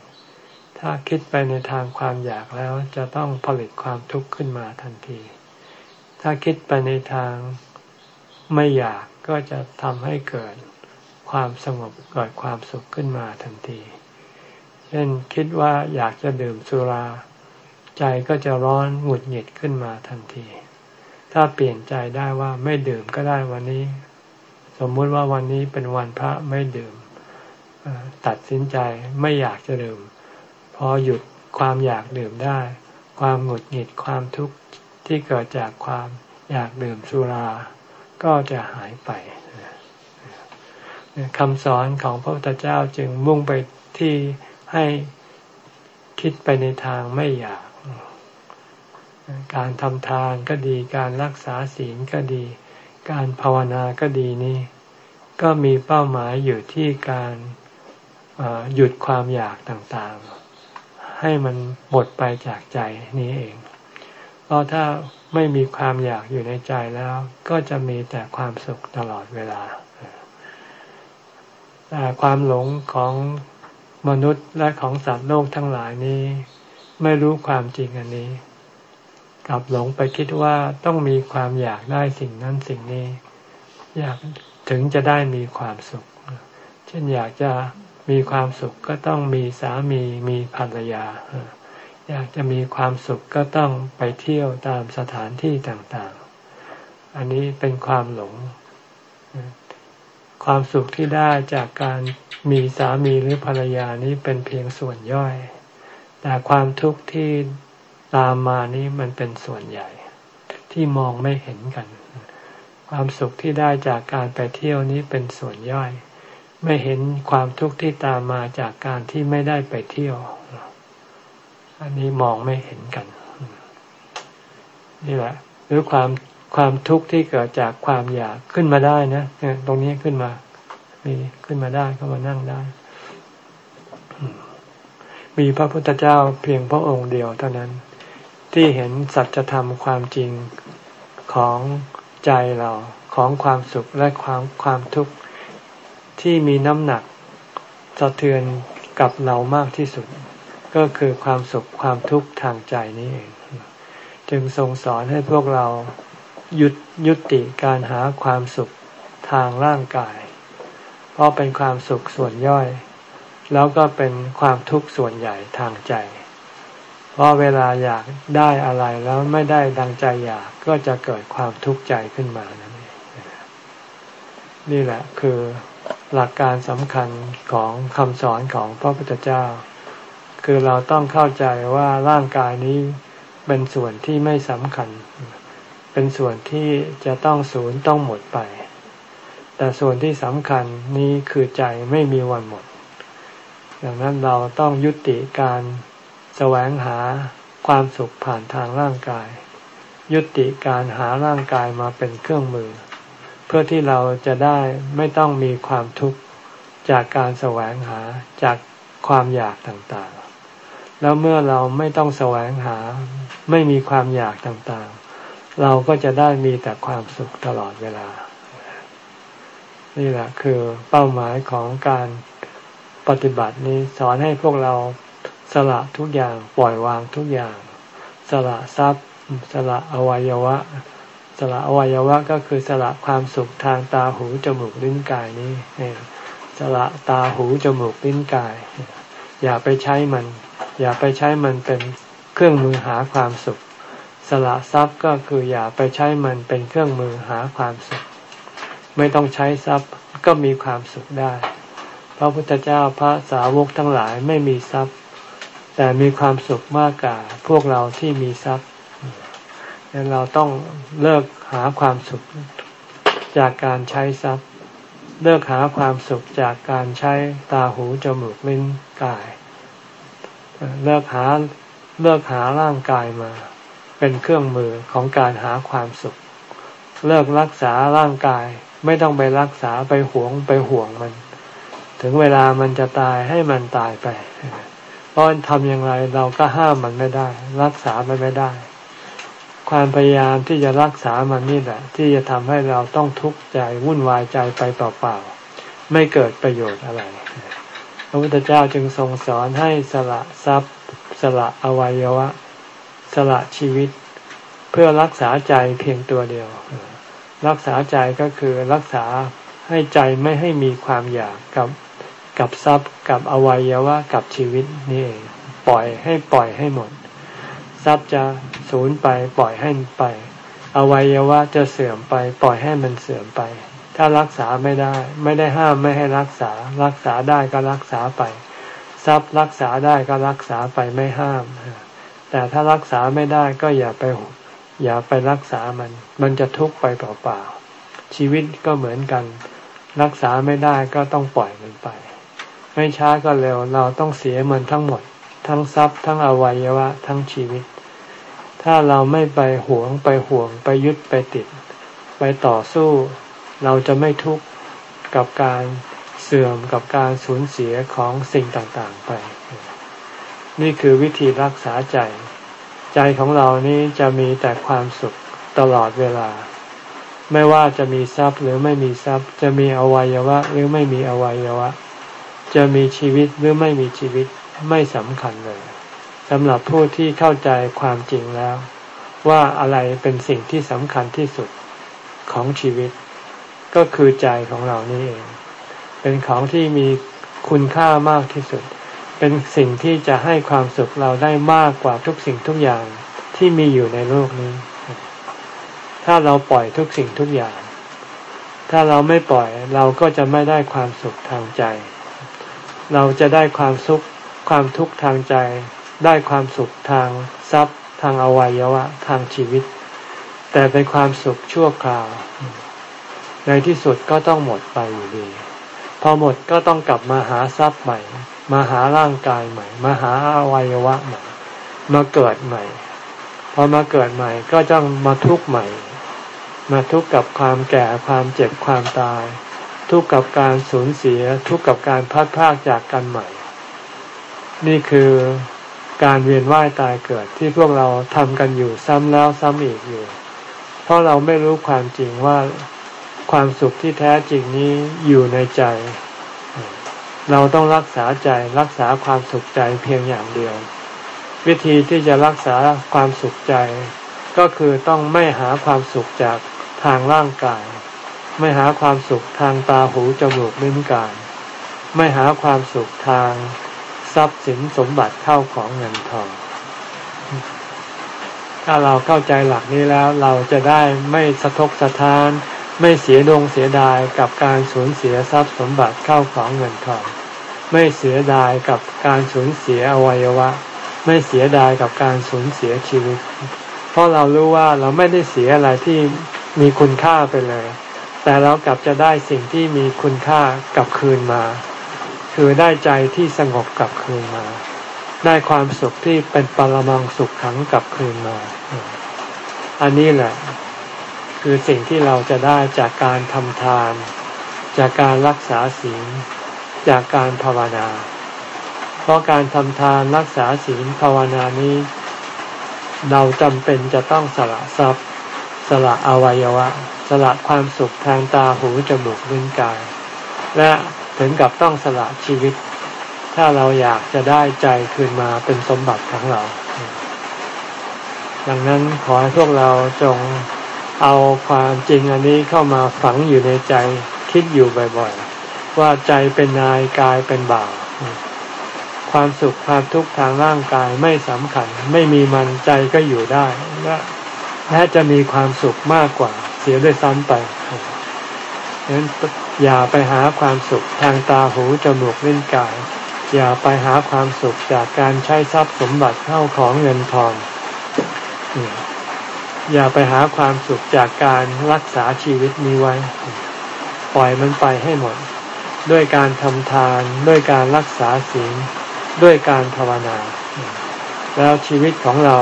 ถ้าคิดไปในทางความอยากแล้วจะต้องผลิตความทุกข์ขึ้นมาทันที ถ้าคิดไปในทางไม่อยากก็จะทำให้เกิดความสงบเกิดความสุขขึ้นมาทันที เช่นคิดว่าอยากจะดื่มสุรา ใจก็จะร้อนหงุดหงิดขึ้นมาทันที ถ้าเปลี่ยนใจได้ว่าไม่ดื่มก็ได้วันนี้ สมมุติว่าวันนี้เป็นวันพระไม่ดื่ม ตัดสินใจไม่อยากจะดื่ม พอหยุดความอยากดื่มได้ ความหงุดหงิดความทุกข์ที่เกิดจากความอยากดื่มสุรา ก็จะหายไปคำสอนของพระพุทธเจ้าจึงมุ่งไปที่ให้คิดไปในทางไม่อยาก การทำทานก็ดีการรักษาศีลก็ดี การภาวนาก็ดีนี่ก็มีเป้าหมายอยู่ที่การหยุดความอยากต่างๆ ให้มันหมดไปจากใจนี้เอง เพราะถ้าไม่มีความอยากอยู่ในใจแล้ว ก็จะมีแต่ความสุขตลอดเวลาแต่ความหลงของมนุษย์และของสัตว์โลกทั้งหลายนี้ ไม่รู้ความจริงอันนี้กลับหลงไปคิดว่าต้องมีความอยากได้สิ่งนั้นสิ่งนี้ อยากถึงจะได้มีความสุข เช่นอยากจะ มีความสุขก็ต้องมีสามีมีภรรยา อยากจะมีความสุขก็ต้องไปเที่ยวตามสถานที่ต่างๆ อันนี้เป็นความหลง ความสุขที่ได้จากการมีสามีหรือภรรยานี้เป็นเพียงส่วนย่อย แต่ความทุกข์ที่ตามมานี้มันเป็นส่วนใหญ่ ที่มองไม่เห็นกัน ความสุขที่ได้จากการไปเที่ยวนี้เป็นส่วนย่อย ไม่เห็นความทุกข์ที่ตามมาจากการที่ไม่ได้ไปเที่ยว อันนี้มองไม่เห็นกัน นี่แหละ หรือความความทุกข์ที่เกิดจากความอยากขึ้นมาได้นะตรงนี้ขึ้นมามีขึ้นมาได้ก็มานั่งได้ มีพระพุทธเจ้าเพียงพระองค์เดียวเท่านั้น ที่เห็นสัจธรรมความจริงของใจเราของความสุขและความความทุกข์ ที่มีน้ำหนักสะเทือนกับเรามากที่สุด ก็คือความสุขความทุกข์ทางใจนี้เอง จึงทรงสอนให้พวกเราหยุดยุติการหาความสุขทางร่างกาย เพราะเป็นความสุขส่วนย่อย แล้วก็เป็นความทุกข์ส่วนใหญ่ทางใจ เพราะเวลาอยากได้อะไรแล้วไม่ได้ดังใจอยากก็จะเกิดความทุกข์ใจขึ้นมานั่นเองนี่แหละคือ หลักการสำคัญของคำสอนของพระพุทธเจ้า คือเราต้องเข้าใจว่าร่างกายนี้เป็นส่วนที่ไม่สำคัญ เป็นส่วนที่จะต้องสูญต้องหมดไป แต่ส่วนที่สำคัญนี้คือใจไม่มีวันหมด ดังนั้นเราต้องยุติการแสวงหาความสุขผ่านทางร่างกาย ยุติการหาร่างกายมาเป็นเครื่องมือ เพื่อที่เราจะได้ไม่ต้องมีความทุกข์จากการแสวงหาจากความอยากต่างๆ แล้วเมื่อเราไม่ต้องแสวงหาไม่มีความอยากต่างๆ เราก็จะได้มีแต่ความสุขตลอดเวลา นี่แหละคือเป้าหมายของการปฏิบัตินี้สอนให้พวกเราสละทุกอย่างปล่อยวางทุกอย่าง สละทรัพย์ สละอวัยวะ สละอวัยวะก็คือสละความสุขทางตาหูจมูกลิ้นกายนี้สละตาหูจมูกลิ้นกาย อย่าไปใช้มัน อย่าไปใช้มันเป็นเครื่องมือหาความสุข สละทรัพย์ก็คืออย่าไปใช้มันเป็นเครื่องมือหาความสุข ไม่ต้องใช้ทรัพย์ก็มีความสุขได้พระพุทธเจ้าพระสาวกทั้งหลายไม่มีทรัพย์ แต่มีความสุขมากกว่าพวกเราที่มีทรัพย์ งั้นเราต้องเลิกหาความสุขจากการใช้ทรัพย์ เลิกหาความสุขจากการใช้ตาหูจมูกลิ้นกาย เลิกหาเลิกหาร่างกายมา เป็นเครื่องมือของการหาความสุข เลิกรักษาร่างกาย ไม่ต้องไปรักษาไปหวงไปห่วงมัน ถึงเวลามันจะตายให้มันตายไปเพราะทำอย่างไรเราก็ห้ามมันไม่ได้ รักษามันไม่ได้ ความพยายามที่จะรักษามันนี่แหละ ที่จะทำให้เราต้องทุกข์ใจวุ่นวายใจไปเปล่าๆไม่เกิดประโยชน์อะไร พระพุทธเจ้าจึงทรงสอนให้สละทรัพย์ สละอวัยวะ สละชีวิต เพื่อรักษาใจเพียงตัวเดียว รักษาใจก็คือรักษาให้ใจไม่ให้มีความอยากกับกับทรัพย์กับอวัยวะกับชีวิตนี่เองปล่อยให้ปล่อยให้หมด ทรัพย์จะสูญไปปล่อยให้ไป อวัยวะจะเสื่อมไป ปล่อยให้มันเสื่อมไป ถ้ารักษาไม่ได้ ไม่ได้ห้ามไม่ให้รักษา รักษาได้ก็รักษาไป ทรัพย์รักษาได้ก็รักษาไปไม่ห้าม แต่ถ้ารักษาไม่ได้ก็อย่าไปอย่าไปรักษามัน มันจะทุกข์ไปเปล่าๆ ชีวิตก็เหมือนกัน รักษาไม่ได้ก็ต้องปล่อยมันไป ไม่ช้าก็เร็วเราต้องเสียมันทั้งหมด ทั้งทรัพย์ ทั้งอวัยวะ ทั้งชีวิต ถ้าเราไม่ไปหวงไปห่วงไปยึดไปติด ไปต่อสู้ เราจะไม่ทุกข์กับการเสื่อมกับการสูญเสียของสิ่งต่างๆไป นี่คือวิธีรักษาใจ ใจของเรานี้จะมีแต่ความสุขตลอดเวลา ไม่ว่าจะมีทรัพย์หรือไม่มีทรัพย์ จะมีอวัยวะหรือไม่มีอวัยวะ จะมีชีวิตหรือไม่มีชีวิตไม่สำคัญเลย สำหรับผู้ที่เข้าใจความจริงแล้ว ว่าอะไรเป็นสิ่งที่สำคัญที่สุดของชีวิต ก็คือใจของเรานี่เอง เป็นของที่มีคุณค่ามากที่สุด เป็นสิ่งที่จะให้ความสุขเราได้มากกว่าทุกสิ่งทุกอย่างที่มีอยู่ในโลกนี้ ถ้าเราปล่อยทุกสิ่งทุกอย่าง ถ้าเราไม่ปล่อยเราก็จะไม่ได้ความสุขทางใจ เราจะได้ความสุขความทุกข์ทางใจ ได้ความสุขทางทรัพย์ ทางอวัยวะทางชีวิต แต่เป็นความสุขชั่วคราว ในที่สุดก็ต้องหมดไปอยู่ดี พอหมดก็ต้องกลับมาหาทรัพย์ใหม่ มาหาร่างกายใหม่ มาหาอวัยวะใหม่มาเกิดใหม่ พอมาเกิดใหม่ก็ต้องมาทุกข์ใหม่ มาทุกข์กับความแก่ความเจ็บความตาย ทุกข์กับการสูญเสีย ทุกข์กับการพัดพากจากกันใหม่ นี่คือ การเวียนว่ายตายเกิดที่พวกเราทำกันอยู่ซ้ำแล้วซ้ำอีกอยู่ เพราะเราไม่รู้ความจริงว่าความสุขที่แท้จริงนี้อยู่ในใจ เราต้องรักษาใจรักษาความสุขใจเพียงอย่างเดียว วิธีที่จะรักษาความสุขใจ ก็คือต้องไม่หาความสุขจากทางร่างกาย ไม่หาความสุขทางตาหูจมูกลิ้นกาย ไม่หาความสุขทาง ทรัพย์สินสมบัติเข้าของเงินทอง ถ้าเราเข้าใจหลักนี้แล้วเราจะได้ไม่สะทกสะท้าน ไม่เสียดงเสียดายกับการสูญเสียทรัพย์สมบัติเข้าของเงินทอง ไม่เสียดายกับการสูญเสียอวัยวะ ไม่เสียดายกับการสูญเสียชีวิต เพราะเรารู้ว่าเราไม่ได้เสียอะไรที่มีคุณค่าไปเลย แต่เรากลับจะได้สิ่งที่มีคุณค่ากลับคืนมา คือได้ใจที่สงบกลับคืนมา ได้ความสุขที่เป็นปรมังสุขขังกลับคืนมา อันนี้แหละ คือสิ่งที่เราจะได้จากการทำทาน จากการรักษาศีล จากการภาวนา เพราะการทำทานรักษาศีลภาวนานี้ เราจำเป็นจะต้องสละทรัพย์ สละอวัยวะ สละความสุขทางตาหูจมูกลิ้นกาย และ ถึงกับต้องสละชีวิต ถ้าเราอยากจะได้ใจคืนมาเป็นสมบัติของเรา ดังนั้นขอให้พวกเราจงเอาความจริงอันนี้เข้ามาฝังอยู่ในใจคิดอยู่บ่อยๆ ว่าใจเป็นนายกายเป็นบ่าวความสุขความทุกข์ทางร่างกายไม่สำคัญ ไม่มีมันใจก็อยู่ได้และและจะมีความสุขมากกว่าเสียด้วยซ้ำไปดังนั้น อย่าไปหาความสุขทางตาหูจมูกลิ้นกาย อย่าไปหาความสุขจากการใช้ทรัพย์สมบัติเข้าของเงินทอง อย่าไปหาความสุขจากการรักษาชีวิตนี้ไว้ ปล่อยมันไปให้หมด ด้วยการทำทานด้วยการรักษาศีลด้วยการภาวนา แล้วชีวิตของเรา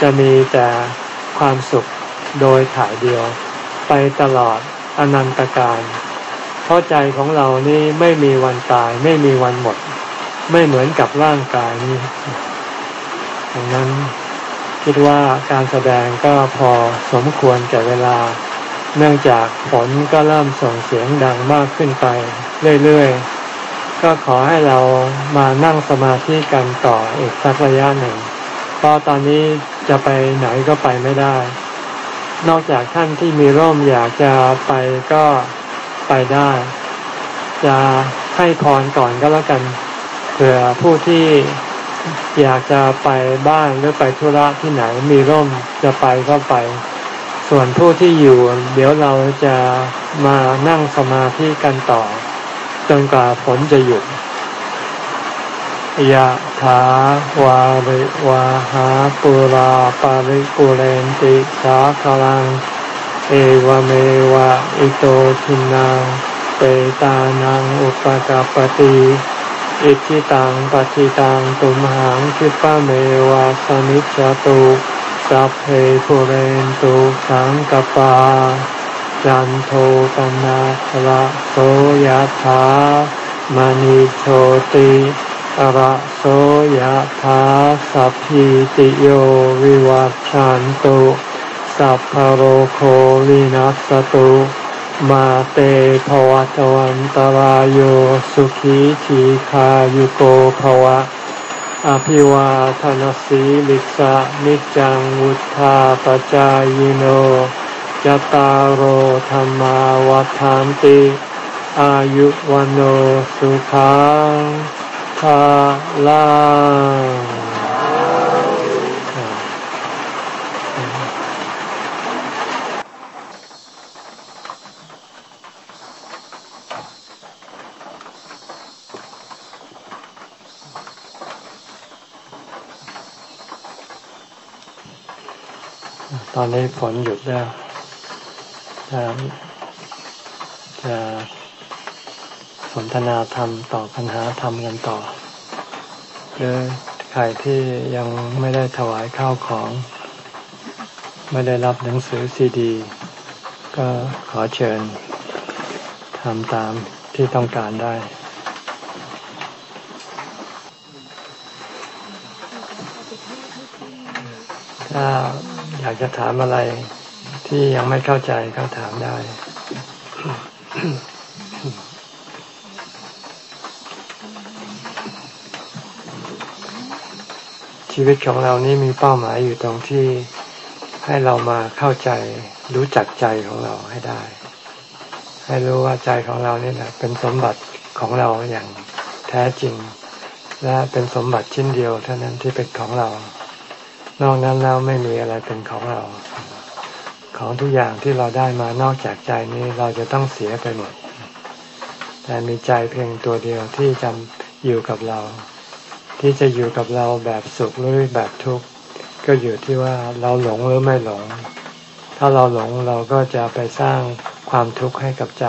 จะมีแต่ความสุขโดยถ่ายเดียวไปตลอดอนันตการ เพราะใจของเรานี่ไม่มีวันตาย ไม่มีวันหมด ไม่เหมือนกับร่างกายนี้ดังนั้นคิดว่าการแสดงก็พอสมควรแก่เวลา เนื่องจากฝนก็เริ่มส่งเสียงดังมากขึ้นไปเรื่อยๆ ก็ขอให้เรามานั่งสมาธิกันต่ออีกสักระยะหนึ่ง เพราะตอนนี้จะไปไหนก็ไปไม่ได้ นอกจากท่านที่มีร่มอยากจะไปก็ ไปได้ จะให้พรก่อนก็แล้วกันเผื่อผู้ที่อยากจะไปบ้านหรือไปธุระที่ไหนมีร่มจะไปก็ไป ส่วนผู้ที่อยู่ เดี๋ยวเราจะมานั่งสมาธิกันต่อ จนกว่าฝนจะหยุดยะถาวาริวาหาปุราปาริกุเรนติสาคลัง เอวเมวะอิโตทินังเปตานังอุปกาปติอิจิตังปฏิตังตุมหังคิปะเมวะสมิจจตุสัพเพปุเรนตุสังกปาจันโทปนะระโสยธามณิโชติระโสยธาสัพพิติโยวิวัชชันตุ สัพพโรโควินัสตุ มาเตภวัตวันตารโยสุขีทีขายุโกภวะ อภิวาทนสีลิสะนิจังวุธาปจายโนจตารโหธรรมาวาทานติ อายุวันโอสุขังภาลัง ตอนนี้ฝนหยุดแล้วจะจะสนทนาธรรมต่อปัญหาธรรมกันต่อ หรือใครที่ยังไม่ได้ถวายข้าวของ ไม่ได้รับหนังสือซีดี ก็ขอเชิญทำตามที่ต้องการได้ถ้า อยากจะถามอะไรที่ยังไม่เข้าใจก็ถามได้ชีวิตของเรานี่มีเป้าหมายอยู่ตรงที่ให้เรามาเข้าใจรู้จักใจของเราให้ได้ ให้รู้ว่าใจของเรานี่แหละเป็นสมบัติของเราอย่างแท้จริง และเป็นสมบัติชิ้นเดียวเท่านั้นที่เป็นของเรา นอกนั้นแล้วไม่มีอะไรเป็นของเรา ของทุกอย่างที่เราได้มานอกจากใจนี้เราจะต้องเสียไปหมด แต่มีใจเพียงตัวเดียวที่จะอยู่กับเรา ที่จะอยู่กับเราแบบสุขหรือแบบทุกข์ก็อยู่ที่ว่าเราหลงหรือไม่หลง ถ้าเราหลงเราก็จะไปสร้างความทุกข์ให้กับใจ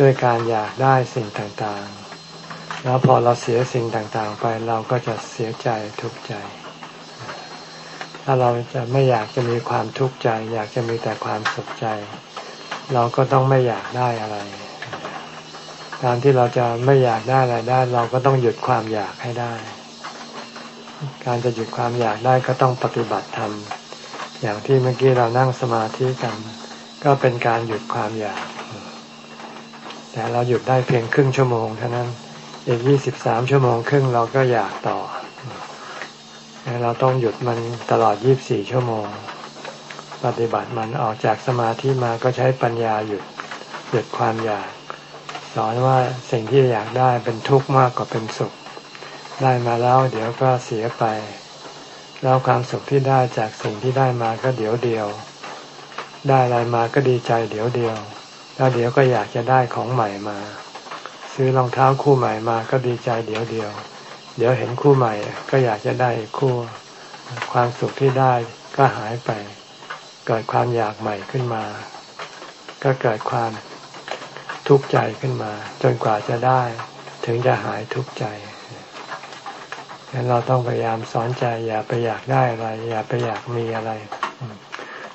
ด้วยการอยากได้สิ่งต่างๆ แล้วพอเราเสียสิ่งต่างๆไปเราก็จะเสียใจทุกข์ใจ ถ้าเราจะไม่อยากจะมีความทุกข์ใจ อยากจะมีแต่ความสุขใจ เราก็ต้องไม่อยากได้อะไร การที่เราจะไม่อยากได้อะไรได้ เราก็ต้องหยุดความอยากให้ได้ การจะหยุดความอยากได้ก็ต้องปฏิบัติธรรมอย่างที่เมื่อกี้เรานั่งสมาธิกัน ก็เป็นการหยุดความอยาก แต่เราหยุดได้เพียงครึ่งชั่วโมงเท่านั้นอีกยี่สิบสามชั่วโมงครึ่งเราก็อยากต่อ เราต้องหยุดมันตลอด 24 ชั่วโมง ปฏิบัติมันออกจากสมาธิมาก็ใช้ปัญญาหยุดหยุดความอยาก สอนว่าสิ่งที่อยากได้เป็นทุกข์มากกว่าเป็นสุข ได้มาแล้วเดี๋ยวก็เสียไป แล้วความสุขที่ได้จากสิ่งที่ได้มาก็เดี๋ยวเดียว ได้อะไรมาก็ดีใจเดี๋ยวเดียว แล้วเดี๋ยวก็อยากจะได้ของใหม่มา ซื้อรองเท้าคู่ใหม่มาก็ดีใจเดี๋ยวเดียว เดี๋ยวเห็นคู่ใหม่ ก็อยากจะได้คู่ ความสุขที่ได้ก็หายไป เกิดความอยากใหม่ขึ้นมา ก็เกิดความทุกข์ใจขึ้นมา จนกว่าจะได้ ถึงจะหายทุกข์ใจฉะนั้นเราต้องพยายามสอนใจ อย่าไปอยากได้อะไร อย่าไปอยากมีอะไร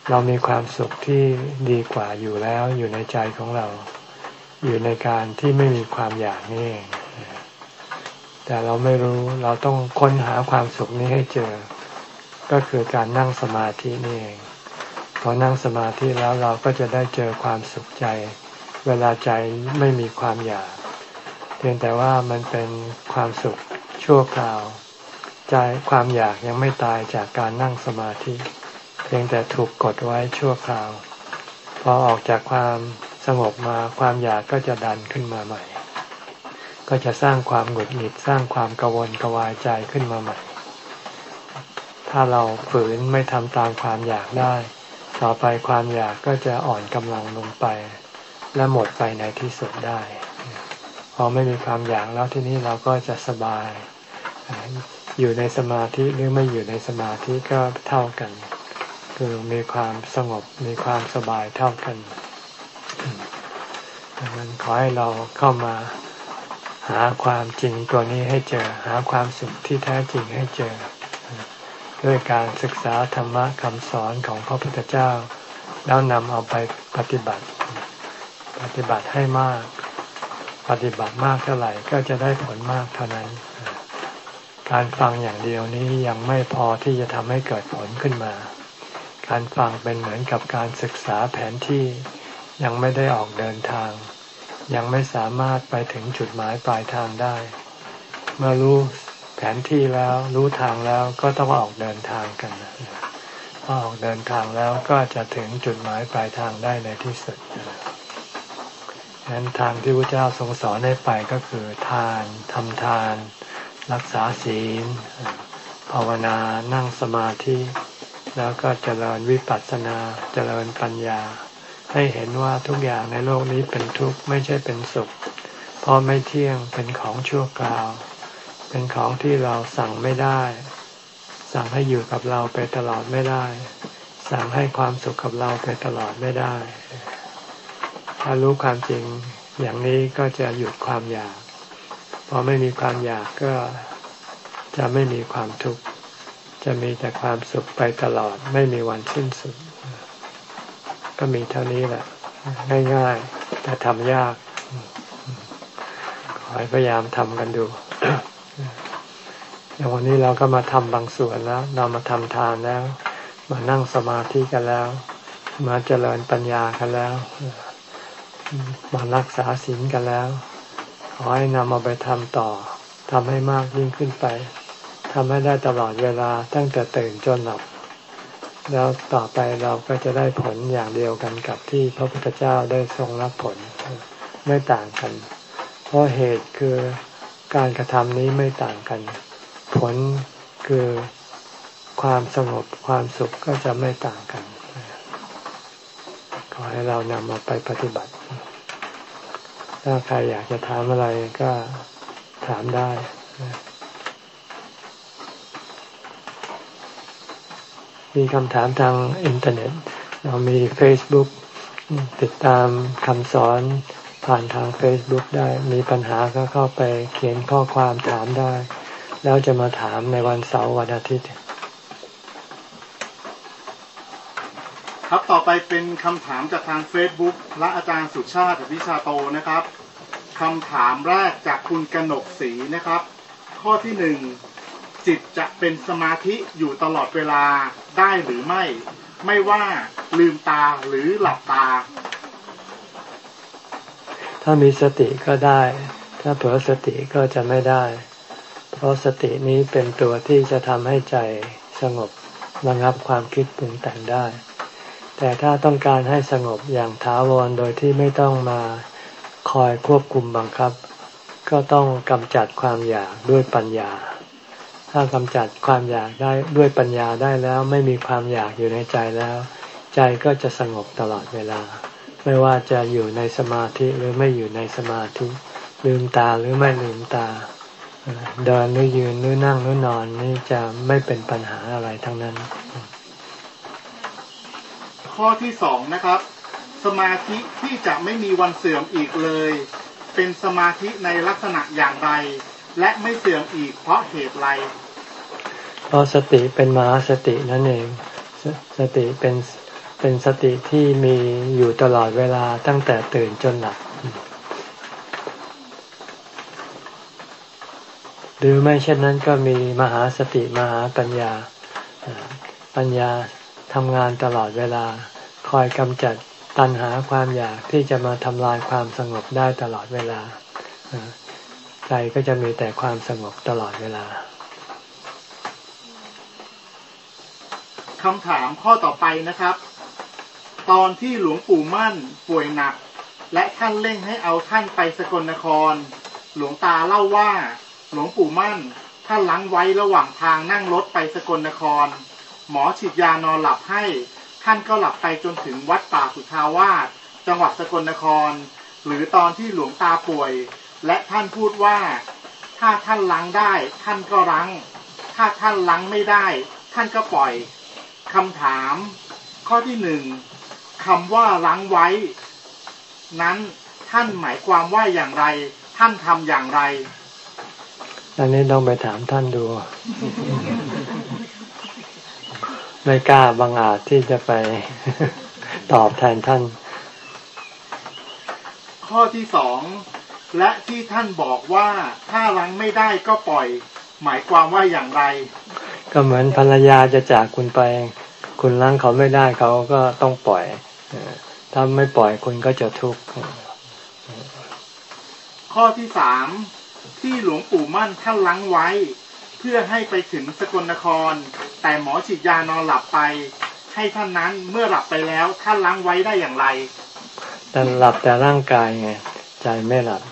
เรามีความสุขที่ดีกว่าอยู่แล้วอยู่ในใจของเรา อยู่ในการที่ไม่มีความอยากนี่เอง แต่เราไม่รู้เราต้องค้นหาความสุขนี้ให้เจอ ก็คือการนั่งสมาธินี่เองพอนั่งสมาธิแล้วเราก็จะได้เจอความสุขใจ เวลาใจไม่มีความอยาก เพียงแต่ว่ามันเป็นความสุขชั่วคราว ใจความอยากยังไม่ตายจากการนั่งสมาธิ เพียงแต่ถูกกดไว้ชั่วคราว พอออกจากความสงบมาความอยากก็จะดันขึ้นมาใหม่ ก็จะสร้างความหงุดหงิดสร้างความกังวลกวายใจขึ้นมาใหม่ ถ้าเราฝืนไม่ทำตามความอยากได้ ต่อไปความอยากก็จะอ่อนกำลังลงไป และหมดไปในที่สุดได้ พอไม่มีความอยากแล้วที่นี้เราก็จะสบาย อยู่ในสมาธิหรือไม่อยู่ในสมาธิก็เท่ากัน คือมีความสงบมีความสบายเท่ากันดังนั้นขอให้เราเข้ามา หาความจริงตัวนี้ให้เจอ หาความสุขที่แท้จริงให้เจอ ด้วยการศึกษาธรรมะคำสอนของพระพุทธเจ้า แล้วนำเอาไปปฏิบัติ ปฏิบัติให้มาก ปฏิบัติมากเท่าไหร่ก็จะได้ผลมากเท่านั้น การฟังอย่างเดียวนี้ยังไม่พอที่จะทำให้เกิดผลขึ้นมา การฟังเป็นเหมือนกับการศึกษาแผนที่ยังไม่ได้ออกเดินทาง ยังไม่สามารถไปถึงจุดหมายปลายทางได้ เมื่อรู้แผนที่แล้วรู้ทางแล้วก็ต้องออกเดินทางกันพอออกเดินทางแล้วก็จะถึงจุดหมายปลายทางได้ในที่สุดฉะนั้นทางที่พระเจ้าทรงสอนให้ไปก็คือทานทำทาน รักษาศีล ภาวนานั่งสมาธิ แล้วก็เจริญวิปัสสนาเจริญปัญญา ให้เห็นว่าทุกอย่างในโลกนี้เป็นทุกข์ไม่ใช่เป็นสุข เพราะไม่เที่ยงเป็นของชั่วคราว เป็นของที่เราสั่งไม่ได้ สั่งให้อยู่กับเราไปตลอดไม่ได้ สั่งให้ความสุขกับเราไปตลอดไม่ได้ ถ้ารู้ความจริงอย่างนี้ก็จะหยุดความอยากพอไม่มีความอยากก็จะไม่มีความทุกข์จะมีแต่ความสุขไปตลอดไม่มีวันสิ้นสุด ก็มีเท่านี้แหละ ง่ายๆ แต่ทำยาก ขอให้พยายามทำกันดูอย่างวันนี้เราก็มาทำบางส่วนแล้ว เรามาทำทานแล้ว มานั่งสมาธิกันแล้ว มาเจริญปัญญากันแล้ว มารักษาศีลกันแล้ว ขอให้นำมาไปทำต่อทำให้มากยิ่งขึ้นไปทำให้ได้ตลอดเวลาตั้งแต่ตื่นจนหลับ แล้วต่อไปเราก็จะได้ผลอย่างเดียวกันกับที่พระพุทธเจ้าได้ทรงรับผลไม่ต่างกัน เพราะเหตุคือการกระทำนี้ไม่ต่างกัน ผลคือความสงบความสุขก็จะไม่ต่างกัน ขอให้เรานำมาไปปฏิบัติ ถ้าใครอยากจะถามอะไรก็ถามได้ มีคำถามทางอินเทอร์เน็ต เรามี Facebook ติดตามคำสอนผ่านทาง Facebook ได้ มีปัญหาก็เข้าไปเขียนข้อความถามได้ แล้วจะมาถามในวันเสาร์วันอาทิตย์ ครับต่อไปเป็นคำถามจากทาง Facebook พระอาจารย์สุชาติวิชาโตนะครับคำถามแรกจากคุณกนกศรีนะครับ ข้อที่หนึ่งจิตจะเป็นสมาธิอยู่ตลอดเวลา ได้หรือไม่ ไม่ว่าลืมตาหรือหลับตา ถ้ามีสติก็ได้ ถ้าเผลอสติก็จะไม่ได้ เพราะสตินี้เป็นตัวที่จะทำให้ใจสงบระงับความคิดปรุงแต่งได้ แต่ถ้าต้องการให้สงบอย่างถาวรโดยที่ไม่ต้องมาคอยควบคุมบังคับ ก็ต้องกำจัดความอยากด้วยปัญญา ถ้ากำจัดความอยากได้ด้วยปัญญาได้แล้ว ไม่มีความอยากอยู่ในใจแล้ว ใจก็จะสงบตลอดเวลา ไม่ว่าจะอยู่ในสมาธิหรือไม่อยู่ในสมาธิ ลืมตาหรือไม่ลืมตา เดินหรือยืนหรือนั่งหรือนอนนี่จะไม่เป็นปัญหาอะไรทั้งนั้น ข้อที่สองนะครับ สมาธิที่จะไม่มีวันเสื่อมอีกเลย เป็นสมาธิในลักษณะอย่างไร และไม่เสื่อมอีกเพราะเหตุไร เพราะสติเป็นมหาสตินั่นเองสสติเป็นเป็นสติที่มีอยู่ตลอดเวลาตั้งแต่ตื่นจนหลับหรือไม่เช่นนั้นก็มีมหาสติมหาปัญญา ปัญญาทำงานตลอดเวลา คอยกำจัดตัณหาความอยากที่จะมาทำลายความสงบได้ตลอดเวลาใจก็จะมีแต่ความสงบตลอดเวลา คำถามข้อต่อไปนะครับ ตอนที่หลวงปู่มั่นป่วยหนัก และท่านเร่งให้เอาท่านไปสกลนคร หลวงตาเล่าว่า หลวงปู่มั่นท่านล้างไว้ระหว่างทางนั่งรถไปสกลนคร หมอฉีดยานอนหลับให้ ท่านก็หลับไปจนถึงวัดป่าสุทาวาสจังหวัดสกลนคร หรือตอนที่หลวงตาป่วย และท่านพูดว่า ถ้าท่านล้างได้ ท่านก็ล้างถ้าท่านล้างไม่ได้ ท่านก็ปล่อย คำถาม ข้อที่หนึ่งคำว่าล้างไว้ นั้นท่านหมายความว่าอย่างไร ท่านทำอย่างไร อันนี้ต้องไปถามท่านดู ไม่กล้าบางอาจที่จะไปตอบแทนท่าน ข้อที่สองและที่ท่านบอกว่าถ้าล้างไม่ได้ก็ปล่อย หมายความว่าอย่างไร ก็เหมือนภรรยาจะจากคุณไป คุณล้างเขาไม่ได้เขาก็ต้องปล่อยถ้าไม่ปล่อยคุณก็จะทุกข์ข้อที่สามที่หลวงปู่มั่นท่านล้างไว้ เพื่อให้ไปถึงสกลนคร แต่หมอฉีดยานอนหลับไป ให้ท่านนั้นเมื่อหลับไปแล้วท่านล้างไว้ได้อย่างไรแต่หลับแต่ร่างกายไงใจไม่หลับ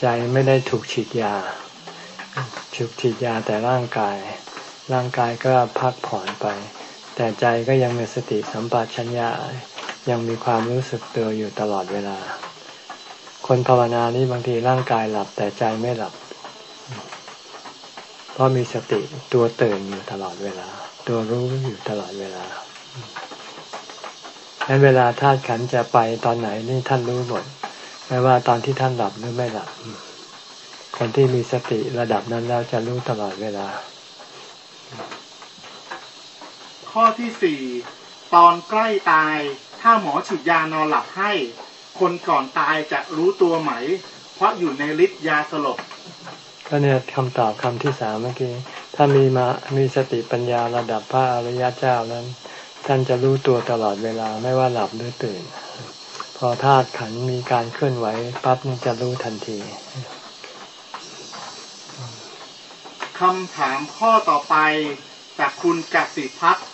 ใจไม่ได้ถูกฉีดยาถูกฉีดยาแต่ร่างกาย ร่างกายก็พักผ่อนไป แต่ใจก็ยังมีสติสัมปชัญญะยังมีความรู้สึกตัวอยู่ตลอดเวลา คนภาวนานี้บางทีร่างกายหลับแต่ใจไม่หลับ เพราะมีสติตัวตื่นอยู่ตลอดเวลา ตัวรู้อยู่ตลอดเวลาดังนั้นเวลาธาตุขันจะไปตอนไหนนี่ท่านรู้หมด ไม่ว่าตอนที่ท่านหลับหรือไม่หลับ คนที่มีสติระดับนั้นแล้วจะรู้ตลอดเวลา ข้อที่สี่ตอนใกล้ตาย ถ้าหมอฉีดยานอนหลับให้ คนก่อนตายจะรู้ตัวไหม เพราะอยู่ในฤทธิ์ยาสลบก็เนี่ยคำตอบคำที่สามเมื่อกี้ ถ้ามีมามีสติปัญญาระดับพระอริยเจ้านั้น ท่านจะรู้ตัวตลอดเวลาไม่ว่าหลับหรือตื่น พอธาตุขันมีการเคลื่อนไหวปั๊บนี่จะรู้ทันทีคำถามข้อต่อไปจากคุณกสิพัฒน์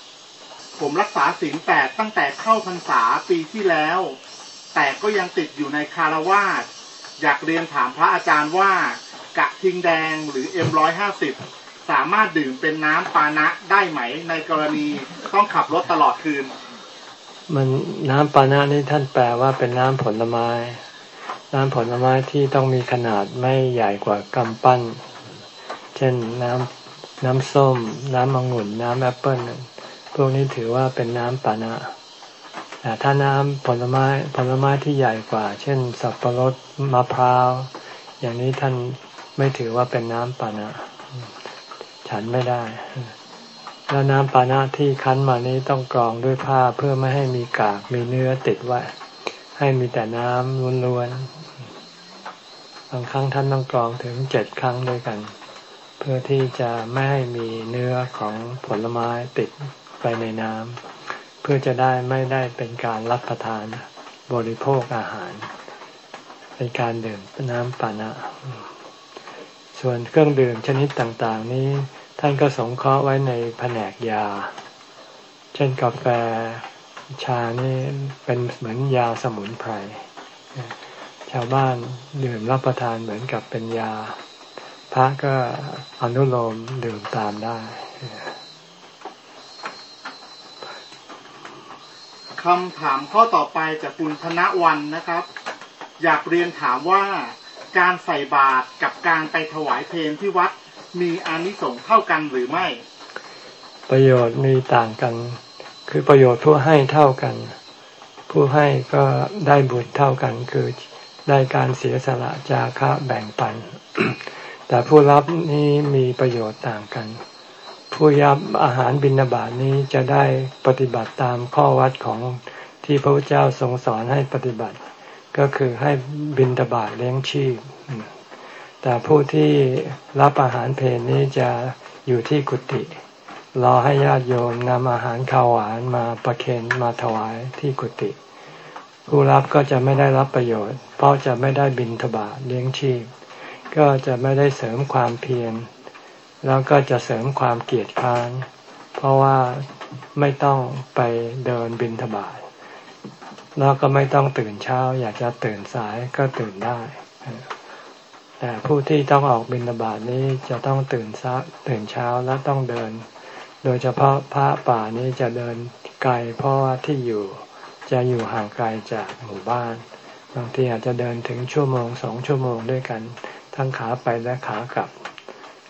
ผมรักษาศีลแปดตั้งแต่เข้าพรรษาปีที่แล้ว แต่ก็ยังติดอยู่ในคารวาสอยากเรียนถามพระอาจารย์ว่ากะทิงแดงหรือเอ็มร้อยห้าสิบสามารถดื่มเป็นน้ำปานะได้ไหมในกรณีต้องขับรถตลอดคืน มันน้ำปานะนี่ท่านแปลว่าเป็นน้ำผลไม้ น้ำผลไม้ที่ต้องมีขนาดไม่ใหญ่กว่ากำปั้น เช่นน้ำน้ำส้ม น้ำองุ่นน้ำแอปเปิ้ล วกนี้ถือว่าเป็นน้ำปานะแต่ถ้าน้ำผลไม้ผลไม้ที่ใหญ่กว่า เช่น สับปะรดมะพร้าว อย่างนี้ท่านไม่ถือว่าเป็นน้ำปานะฉันไม่ได้ แล้วน้ำปานะที่คั้นมานี้ต้องกรองด้วยผ้าเพื่อไม่ให้มีกากมีเนื้อติดไว้ ให้มีแต่น้ำล้วนๆบางครั้งท่านต้องกรองถึงเจ็ดครั้งด้วยกัน เพื่อที่จะไม่ให้มีเนื้อของผลไม้ติด ไปในน้ำเพื่อจะได้ไม่ได้เป็นการรับประทานบริโภคอาหาร เป็นการดื่มน้ำปานะ ส่วนเครื่องดื่มชนิดต่างๆ นี้ท่านก็สงเคราะห์ไว้ในแผนกยา เช่นกาแฟชานี่เป็นเหมือนยาสมุนไพร ชาวบ้านดื่มรับประทานเหมือนกับเป็นยา พระก็อนุโลมดื่มตามได้ คำถามข้อต่อไปจากคุณธนวันนะครับ อยากเรียนถามว่าการใส่บาตรกับการไปถวายเพลงที่วัดมีอานิสงส์เท่ากันหรือไม่ ประโยชน์มีต่างกัน คือประโยชน์ผู้ให้เท่ากัน ผู้ให้ก็ได้บุญเท่ากันคือได้การเสียสละจาคะแบ่งปัน แต่ผู้รับนี้มีประโยชน์ต่างกัน ผู้ยับอาหารบิณฑบาตนี้จะได้ปฏิบัติตามข้อวัดของที่พระพุทธเจ้าทรงสอนให้ปฏิบัติ ก็คือให้บิณฑบาตเลี้ยงชีพ แต่ผู้ที่รับอาหารเพลนี้จะอยู่ที่กุฏิรอให้ญาติโยมนำอาหารข้าวหวานมาประเคนมาถวายที่กุฏิผู้รับก็จะไม่ได้รับประโยชน์ เพราะจะไม่ได้บินทบาทเลี้ยงชีพ ก็จะไม่ได้เสริมความเพียร แล้วก็จะเสริมความเกียจค้าน เพราะว่าไม่ต้องไปเดินบินทบาทแล้วก็ไม่ต้องตื่นเช้า อยากจะตื่นสายก็ตื่นได้ แต่ผู้ที่ต้องออกบินทบาทนี้จะต้องตื่นซักตื่นเช้าและต้องเดิน โดยเฉพาะพระป่านี้จะเดินไกลเพราะว่าที่อยู่จะอยู่ห่างไกลจากหมู่บ้าน บางทีอาจจะเดินถึงชั่วโมงสองชั่วโมงด้วยกัน ทั้งขาไปและขากลับ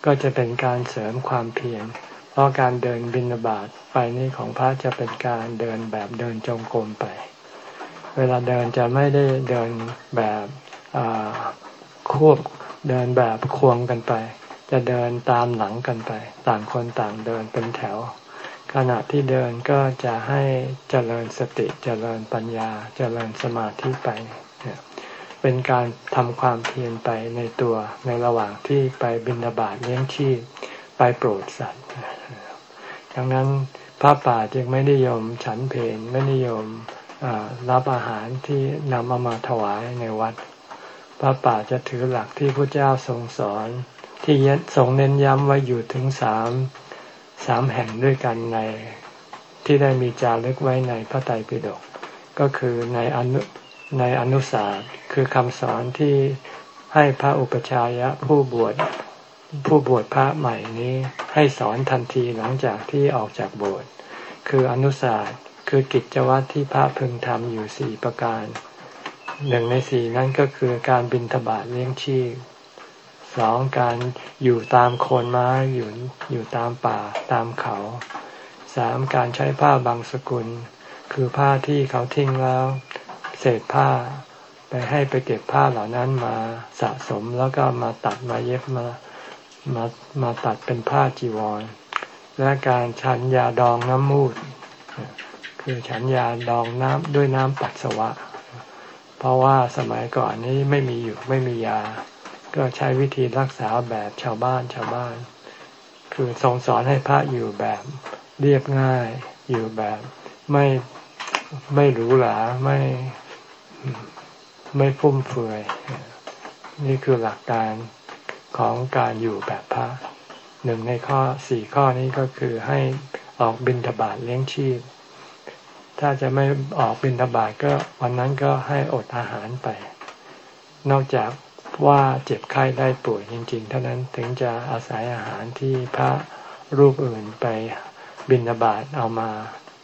ก็จะเป็นการเสริมความเพียรเพราะการเดินบินบาตไปนี่ของพระจะเป็นการเดินแบบเดินจงกรมไป เวลาเดินจะไม่ได้เดินแบบควบเดินแบบควงกันไป จะเดินตามหลังกันไป ต่างคนต่างเดินเป็นแถว ขณะที่เดินก็จะให้เจริญสติเจริญปัญญาเจริญสมาธิไป เป็นการทำความเพียรไปในตัวในระหว่างที่ไปบินาบาตเลี้ยงชีพไปโปรดสัตว์ดังนั้นพระป่าจึงไม่นิยมฉันเพลไม่นิยมรับอาหารที่นำมามาถวายในวัด พระป่าจะถือหลักที่พระเจ้าทรงสอน ที่ทรงเน้นย้ำไว้อยู่ถึงสามสามแห่งด้วยกันในที่ได้มีจารึกไว้ในพระไตรปิฎกก็คือในอนุ ในอนุสาสคือคำสอนที่ให้พระอุปชายะผู้บวชผู้บวชพระใหม่นี้ให้สอนทันทีหลังจากที่ออกจากบสถ์คืออนุสาสคือกิจวัตรที่พระพึงทำอยู่สี่ประการหนึ่งในสี่นั้นก็คือการบินทบาทเลี้ยงชีพสองการอยู่ตามโคนไม้อยู่อยู่ตามป่าตามเขาสามการใช้ผ้าบางสกุล คือผ้าที่เขาทิ้งแล้ว เศษผ้า ไปให้ไปเก็บผ้าเหล่านั้นมาสะสมแล้วก็มาตัดมาเย็บมามามาตัดเป็นผ้าจีวร และการฉันยาดองน้ำมูด คือฉันยาดองน้ำด้วยน้ำปัสสาวะ เพราะว่าสมัยก่อนนี้ไม่มีอยู่ไม่มียา ก็ใช้วิธีรักษาแบบชาวบ้านชาวบ้าน คือทรงสอนให้พระอยู่แบบเรียบง่ายอยู่แบบไม่ไม่หรูหราไม่ ไม่ฟุ่มเฟือย นี่คือหลักการของการอยู่แบบพระหนึ่งในข้อสี่ข้อนี้ก็คือให้ออกบิณฑบาตเลี้ยงชีพ ถ้าจะไม่ออกบิณฑบาตก็วันนั้นก็ให้อดอาหารไป นอกจากว่าเจ็บไข้ได้ป่วยจริง ๆ เท่านั้นถึงจะอาศัยอาหารที่พระรูปอื่นไปบิณฑบาตเอามา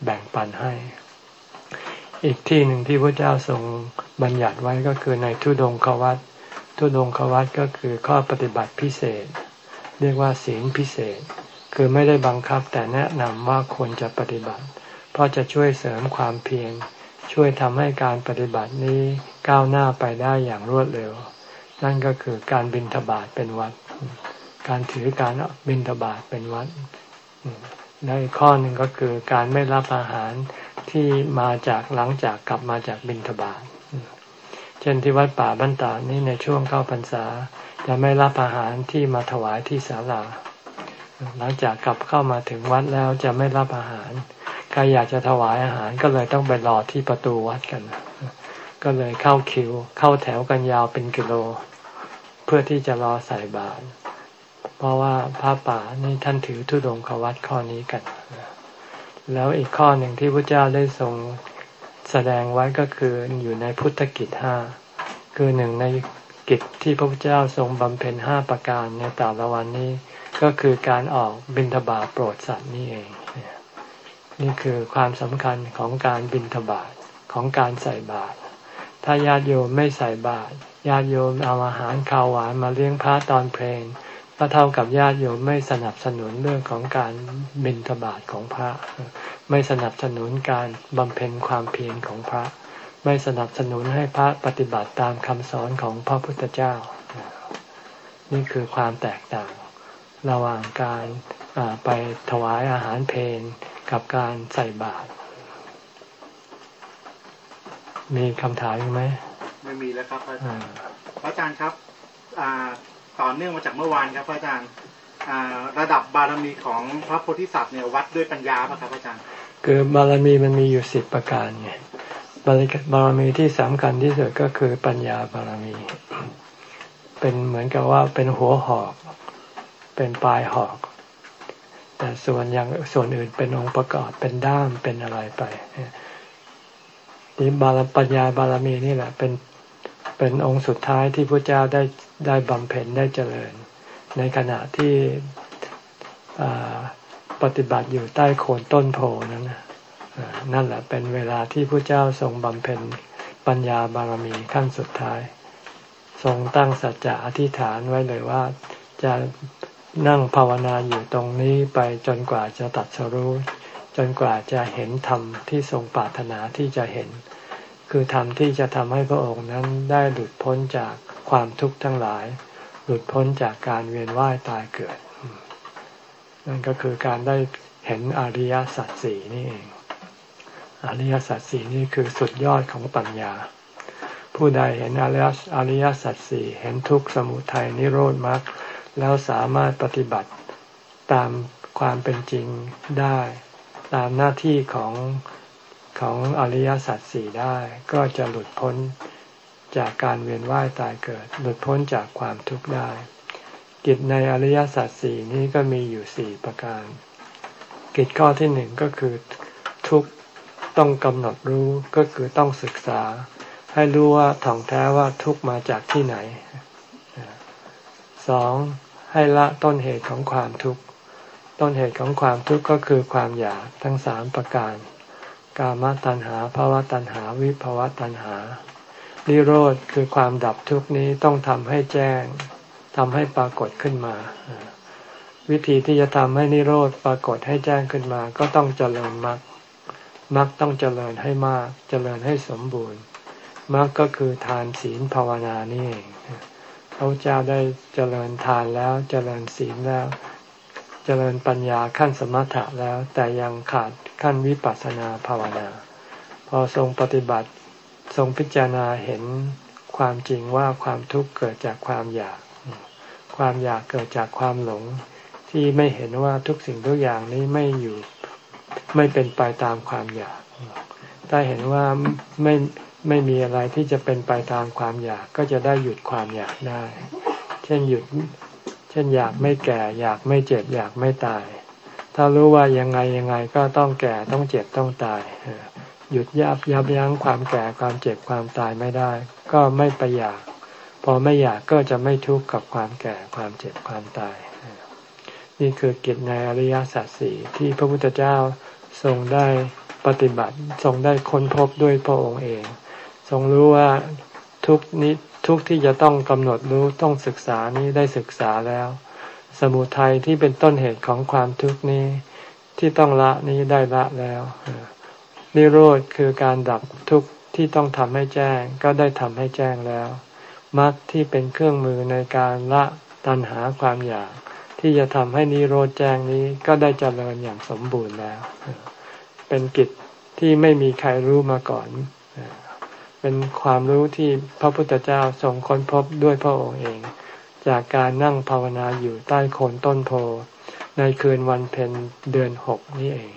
แบ่งปันให้ อีกที่หนึ่งที่พระเจ้าทรงบัญญัติไว้ก็คือในทุดงควัตทุดงควัตก็คือข้อปฏิบัติพิเศษ เรียกว่าศีลพิเศษ คือไม่ได้บังคับแต่แนะนำว่าควรจะปฏิบัติ เพราะจะช่วยเสริมความเพียรช่วยทำให้การปฏิบัตินี้ก้าวหน้าไปได้อย่างรวดเร็ว นั่นก็คือการบินทบาทเป็นวัด การถือการบินทบาทเป็นวัดในข้อหนึ่งก็คือการไม่รับอาหาร ที่มาจากหลังจากกลับมาจากบินทบาทเช่นที่วัดป่าบ้านตานี่ในช่วงเข้าพรรษา จะไม่รับอาหารที่มาถวายที่ศาลาหลังจากกลับเข้ามาถึงวัดแล้วจะไม่รับอาหาร ใครอยากจะถวายอาหารก็เลยต้องไปรอที่ประตูวัดกัน ก็เลยเข้าคิว เข้าแถวกันยาวเป็นกิโล เพื่อที่จะรอใส่บาตรเพราะว่าพระป่านี่ท่านถือทุดงควัดข้อนี้กัน แล้วอีกข้อหนึ่งที่พระเจ้าได้ทรงแสดงไว้ก็คืออยู่ในพุทธกิจห้าคือหนึ่งในกิจที่พระพุทธเจ้าทรงบำเพ็ญห้าประการในแต่ละวันนี้ ก็คือการออกบิณฑบาตโปรดสัตว์นี่เอง นี่คือความสำคัญของการบิณฑบาตของการใส่บาตรถ้าญาติโยมไม่ใส่บาตรญาติโยมเอาอาหารข้าวหวานมาเลี้ยงพระตอนเพลง ก็เท่ากับญาติโยมไม่สนับสนุนเรื่องของการบิณฑบาตของพระ ไม่สนับสนุนการบำเพ็ญความเพียรของพระ ไม่สนับสนุนให้พระปฏิบัติตามคำสอนของพระพุทธเจ้า นี่คือความแตกต่าง ระหว่างการไปถวายอาหารเพลงกับการใส่บาตรมีคำถามไหมไม่มีแล้วครับพระอาจารย์พระอาจารย์ครับ ต่อเนื่องมาจากเมื่อวานครับอาจารย์ระดับบารมีของพระโพธิสัตว์เนี่ยวัดด้วยปัญญาป่ะครับอาจารย์ คือบารมีมันมีอยู่สิบประการไงบารบารมีที่สำคัญที่สุดก็คือปัญญาบารมี เป็นเหมือนกับว่าเป็นหัวหอก เป็นปลายหอก แต่ส่วนอย่างส่วนอื่นเป็นองค์ประกอบเป็นด้ามเป็นอะไรไปนี่บารปัญญาบารมีนี่แหละ เป็นเป็นองค์สุดท้ายที่พระเจ้าได้ ได้บำเพ็ญได้เจริญ ในขณะที่ปฏิบัติอยู่ใต้โคนต้นโพนั้นนั่นแหละเป็นเวลาที่พระเจ้าทรงบำเพ็ญปัญญาบารมีขั้นสุดท้าย ทรงตั้งสัจจะอธิษฐานไว้เลยว่าจะนั่งภาวนาอยู่ตรงนี้ไปจนกว่าจะตัดสรู้จนกว่าจะเห็นธรรมที่ทรงปรารถนาที่จะเห็น คือธรรมที่จะทำให้พระองค์นั้นได้หลุดพ้นจาก ความทุกข์ทั้งหลาย หลุดพ้นจากการเวียนว่ายตายเกิด นั่นก็คือการได้เห็นอริยสัจสี่นี่เอง อริยสัจสี่นี่คือสุดยอดของปัญญา ผู้ใดเห็นอริยอริยสัจสี่เห็นทุกข์สมุทัยนิโรธมรรคแล้วสามารถปฏิบัติตามความเป็นจริงได้ ตามหน้าที่ของของอริยสัจสี่ได้ ก็จะหลุดพ้น จากการเวียนว่ายตายเกิด หลุดพ้นจากความทุกข์ได้ กิจในอริยสัจสี่นี้ก็มีอยู่สี่ประการ กิจข้อที่หนึ่งก็คือทุกต้องกำหนดรู้ก็คือต้องศึกษา ให้รู้ว่าถ่องแท้ว่าทุกมาจากที่ไหนสองให้ละต้นเหตุของความทุกข์ ต้นเหตุของความทุกข์ก็คือความอยากทั้งสามประการ กามตัณหาภาวะตัณหา วิภาวะตัณหา นิโรธคือความดับทุกนี้ต้องทำให้แจ้งทำให้ปรากฏขึ้นมา วิธีที่จะทำให้นิโรธปรากฏให้แจ้งขึ้นมา ก็ต้องเจริญมรรคมรรคต้องเจริญให้มากเจริญให้สมบูรณ์มรรคก็คือทานศีลภาวนานี่เองพระเจ้าได้เจริญทานแล้วเจริญศีลแล้ว เจริญปัญญาขั้นสมถะแล้ว แต่ยังขาดขั้นวิปัสสนาภาวนา พอทรงปฏิบัติ ทรงพิจารณาเห็นความจริงว่าความทุกข์เกิดจากความอยาก ความอยากเกิดจากความหลง ที่ไม่เห็นว่าทุกสิ่งทุกอย่างนี้ไม่อยู่ไม่เป็นไปตามความอยาก ถ้าเห็นว่าไม่ไม่มีอะไรที่จะเป็นไปตามความอยากก็จะได้หยุดความอยากได้ เช่นหยุด เช่นอยากไม่แก่ อยากไม่เจ็บ อยากไม่ตาย ถ้ารู้ว่ายังไงยังไงก็ต้องแก่ต้องเจ็บต้องตาย หยุดยับยับยั้งความแก่ความเจ็บความตายไม่ได้ ก็ไม่ไปอยาก พอไม่อยากก็จะไม่ทุกข์กับความแก่ความเจ็บความตาย นี่คือกิจในอริยสัจสี่ที่พระพุทธเจ้าทรงได้ปฏิบัติทรงได้ค้นพบด้วยพระองค์เอง ทรงรู้ว่าทุกนี้ทุกที่จะต้องกำหนดรู้ต้องศึกษานี้ได้ศึกษาแล้ว สมุทัยที่เป็นต้นเหตุของความทุกข์นี้ที่ต้องละนี้ได้ละแล้ว นิโรธคือการดับทุกข์ที่ต้องทำให้แจ้ง ก็ได้ทำให้แจ้งแล้วมรรคที่เป็นเครื่องมือในการละตัณหาความอยาก ที่จะทำให้นิโรธแจ้งนี้ก็ได้เจริญอย่างสมบูรณ์แล้ว เป็นกิจที่ไม่มีใครรู้มาก่อน เป็นความรู้ที่พระพุทธเจ้าทรงค้นพบด้วยพระองค์เอง จากการนั่งภาวนาอยู่ใต้โคนต้นโพในคืนวันเพ็ญเดือนหกนี่เอง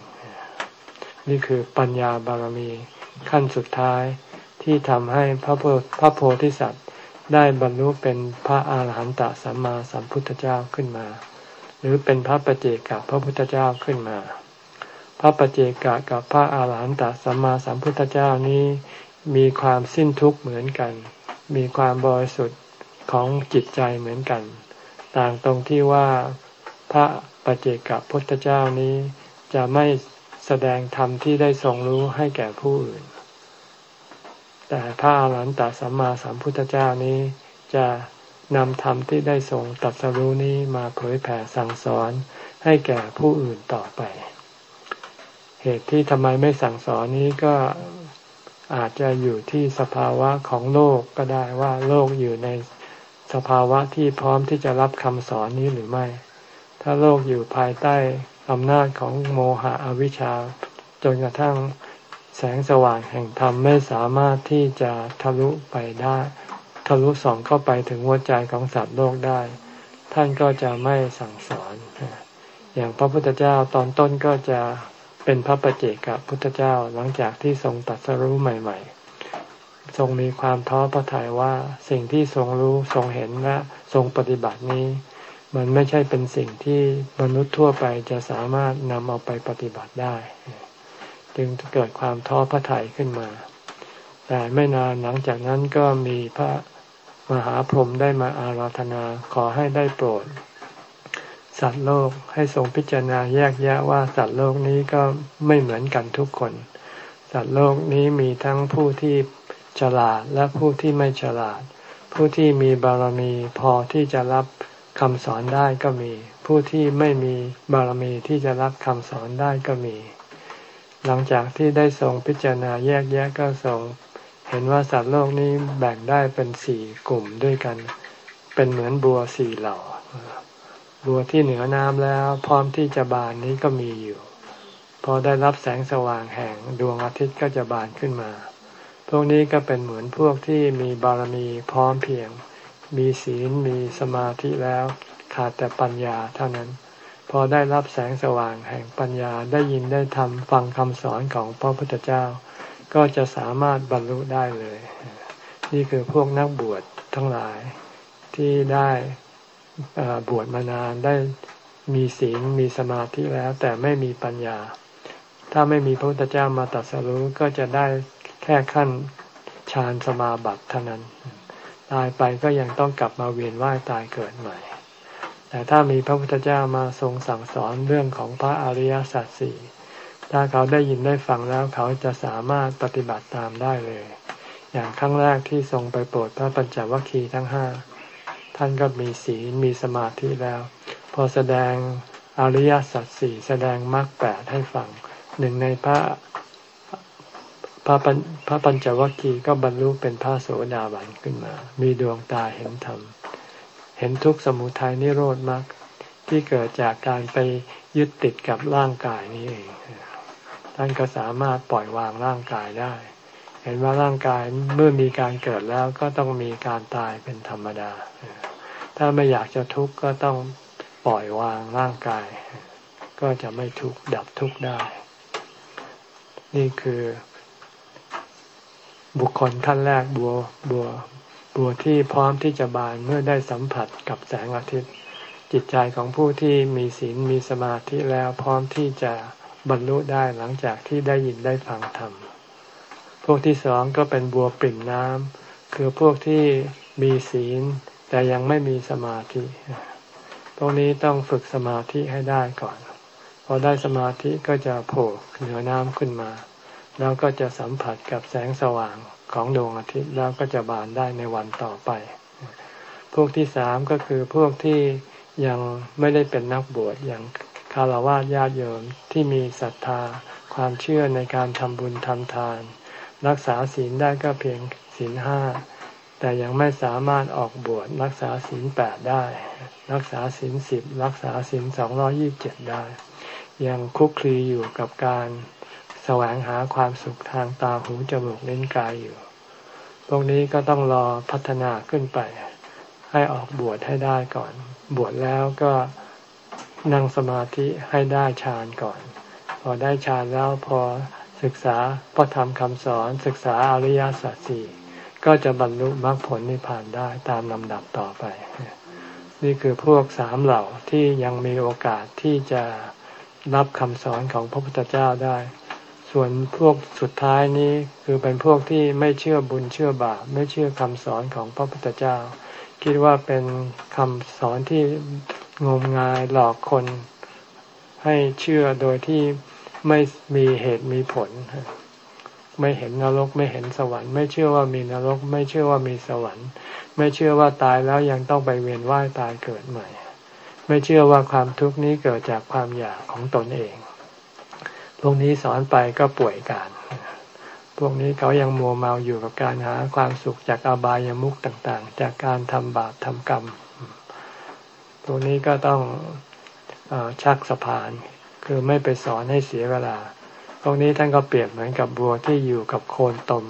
นี่คือปัญญาบารมีขั้นสุดท้ายที่ทำให้พระโพพระโพธิสัตว์ได้บรรลุเป็นพระอาหารหันตสัมมาสัมพุทธเจ้าขึ้นมา หรือเป็นพระปเจกับพระพุทธเจ้าขึ้นมา พระปเจกะกับพระอาหารหันตสัมมาสัมพุทธเจ้านี้มีความสิ้นทุกข์เหมือนกัน มีความบริสุทธิ์ของจิตใจเหมือนกัน ต่างตรงที่ว่าพระปเจกับพุทธเจ้านี้จะไม่ แสดงธรรมที่ได้ทรงรู้ให้แก่ผู้อื่น แต่พระอาหารหันตสัมมาสัมพุทธเจ้านี้จะนำธรรมที่ได้ทรงตัดสรู้นี้มาเผยแผ่สั่งสอนให้แก่ผู้อื่นต่อไป เหตุที่ทำไมไม่สั่งสอนนี้ก็อาจจะอยู่ที่สภาวะของโลกก็ได้ว่าโลกอยู่ในสภาวะที่พร้อมที่จะรับคำสอนนี้หรือไม่ ถ้าโลกอยู่ภายใต้ อำนาจของโมหะอวิชชา จนกระทั่งแสงสว่างแห่งธรรมไม่สามารถที่จะทะลุไปได้ ทะลุส่องเข้าไปถึงหัวใจของสัตว์โลกได้ ท่านก็จะไม่สั่งสอน อย่างพระพุทธเจ้าตอนต้นก็จะเป็นพระประเจกับพุทธเจ้าหลังจากที่ทรงตัดสรู้ใหม่ ๆ ทรงมีความท้อพระทัยว่าสิ่งที่ทรงรู้ทรงเห็นและทรงปฏิบัตินี้ มันไม่ใช่เป็นสิ่งที่มนุษย์ทั่วไปจะสามารถนำเอาไปปฏิบัติได้ จึงเกิดความท้อพระทัยขึ้นมา แต่ไม่นานหลังจากนั้นก็มีพระมหาพรหมได้มาอาราธนาขอให้ได้โปรด สัตว์โลกให้ทรงพิจารณาแยกแยะว่าสัตว์โลกนี้ก็ไม่เหมือนกันทุกคน สัตว์โลกนี้มีทั้งผู้ที่ฉลาดและผู้ที่ไม่ฉลาด ผู้ที่มีบารมีพอที่จะรับ คำสอนได้ก็มี ผู้ที่ไม่มีบารมีที่จะรับคำสอนได้ก็มี หลังจากที่ได้ทรงพิจารณาแยกแยะก็ทรงเห็นว่าสัตว์โลกนี้แบ่งได้เป็นสี่กลุ่มด้วยกัน เป็นเหมือนบัวสี่เหล่า บัวที่เหนือน้ำแล้ว พร้อมที่จะบานนี้ก็มีอยู่ พอได้รับแสงสว่างแห่งดวงอาทิตย์ก็จะบานขึ้นมา พวกนี้ก็เป็นเหมือนพวกที่มีบารมีพร้อมเพียง มีศีลมีสมาธิแล้ว ขาดแต่ปัญญาเท่านั้น พอได้รับแสงสว่างแห่งปัญญาได้ยินได้ทำฟังคำสอนของพระพุทธเจ้า ก็จะสามารถบรรลุได้เลย นี่คือพวกนักบวชทั้งหลายที่ได้บวชมานานได้มีศีลมีสมาธิแล้ว แต่ไม่มีปัญญา ถ้าไม่มีพระพุทธเจ้ามาตรัสรู้ก็จะได้แค่ขั้นฌานสมาบัติเท่านั้น ตายไปก็ยังต้องกลับมาเวียนว่ายตายเกิดใหม่ แต่ถ้ามีพระพุทธเจ้ามาทรงสั่งสอนเรื่องของพระอริยสัจสี่ถ้าเขาได้ยินได้ฟังแล้วเขาจะสามารถปฏิบัติตามได้เลย อย่างครั้งแรกที่ทรงไปโปรดพระปัญจวัคคีย์ทั้งห้าท่านก็มีศีลมีสมาธิแล้ว พอแสดงอริยสัจสี่แสดงมรรคแปดให้ฟังหนึ่งในพระ พระพระปัญจวัคคีย์ก็บรรลุเป็นพระโสดาบันขึ้นมา มีดวงตาเห็นธรรม เห็นทุกสมุทัยนิโรธมรรคที่เกิดจากการไปยึดติดกับร่างกายนี้เอง ท่านก็สามารถปล่อยวางร่างกายได้ เห็นว่าร่างกายเมื่อมีการเกิดแล้วก็ต้องมีการตายเป็นธรรมดา ถ้าไม่อยากจะทุกข์ก็ต้องปล่อยวางร่างกาย ก็จะไม่ทุกข์ดับทุกข์ได้ นี่คือ บุคคลท่านแรกบัวบัวบัวที่พร้อมที่จะบานเมื่อได้สัมผัสกับแสงอาทิตย์ จิตใจของผู้ที่มีศีลมีสมาธิแล้วพร้อมที่จะบรรลุได้หลังจากที่ได้ยินได้ฟังธรรมพวกที่สองก็เป็นบัวปริ่มน้ำคือพวกที่มีศีลแต่ยังไม่มีสมาธิ ตรงนี้ต้องฝึกสมาธิให้ได้ก่อน พอได้สมาธิก็จะโผล่เหนือน้ำขึ้นมา แล้วก็จะสัมผัสกับแสงสว่างของดวงอาทิตย์แล้วก็จะบานได้ในวันต่อไป พวกที่สามก็คือพวกที่ยังไม่ได้เป็นนักบวชอย่างคารวะญาติโยมที่มีศรัทธา ความเชื่อในการทำบุญทำทาน รักษาศีลได้ก็เพียงศีลห้าแต่ยังไม่สามารถออกบวชรักษาศีลแปดได้ รักษาศีลสิบรักษาศีลสองร้อยี่บเจ็ดได้ ยังคุกคลีอยู่กับการ แสวงหาความสุขทางตาหูจมูกเล่นกายอยู่ พวกนี้ก็ต้องรอพัฒนาขึ้นไป ให้ออกบวชให้ได้ก่อน บวชแล้วก็นั่งสมาธิให้ได้ฌานก่อน พอได้ฌานแล้วพอศึกษาพระธรรมคำสอนศึกษาอริยสัจสี่ก็จะบรรลุมรรคผลนิพพานได้ตามลำดับต่อไป นี่คือพวกสามเหล่าที่ยังมีโอกาสที่จะรับคำสอนของพระพุทธเจ้าได้ ส่วนพวกสุดท้ายนี้คือเป็นพวกที่ไม่เชื่อบุญเชื่อบาปไม่เชื่อคำสอนของพระพุทธเจ้า คิดว่าเป็นคำสอนที่งมงายหลอกคนให้เชื่อโดยที่ไม่มีเหตุมีผล ไม่เห็นนรกไม่เห็นสวรรค์ ไม่เชื่อว่ามีนรก ไม่เชื่อว่ามีสวรรค์ ไม่เชื่อว่าตายแล้วยังต้องไปเวียนว่ายตายเกิดใหม่ ไม่เชื่อว่าความทุกข์นี้เกิดจากความอยากของตนเอง พวกนี้สอนไปก็ป่วยการ พวกนี้เขายังมัวเมาอยู่กับการหาความสุขจากอบายามุขต่างๆ จากการทำบาปทำกรรม พวกนี้ก็ต้องอชักสะพาน คือไม่ไปสอนให้เสียเวลาตรงนี้ท่านก็เปรียบเหมือนกับบัวที่อยู่กับโคนตม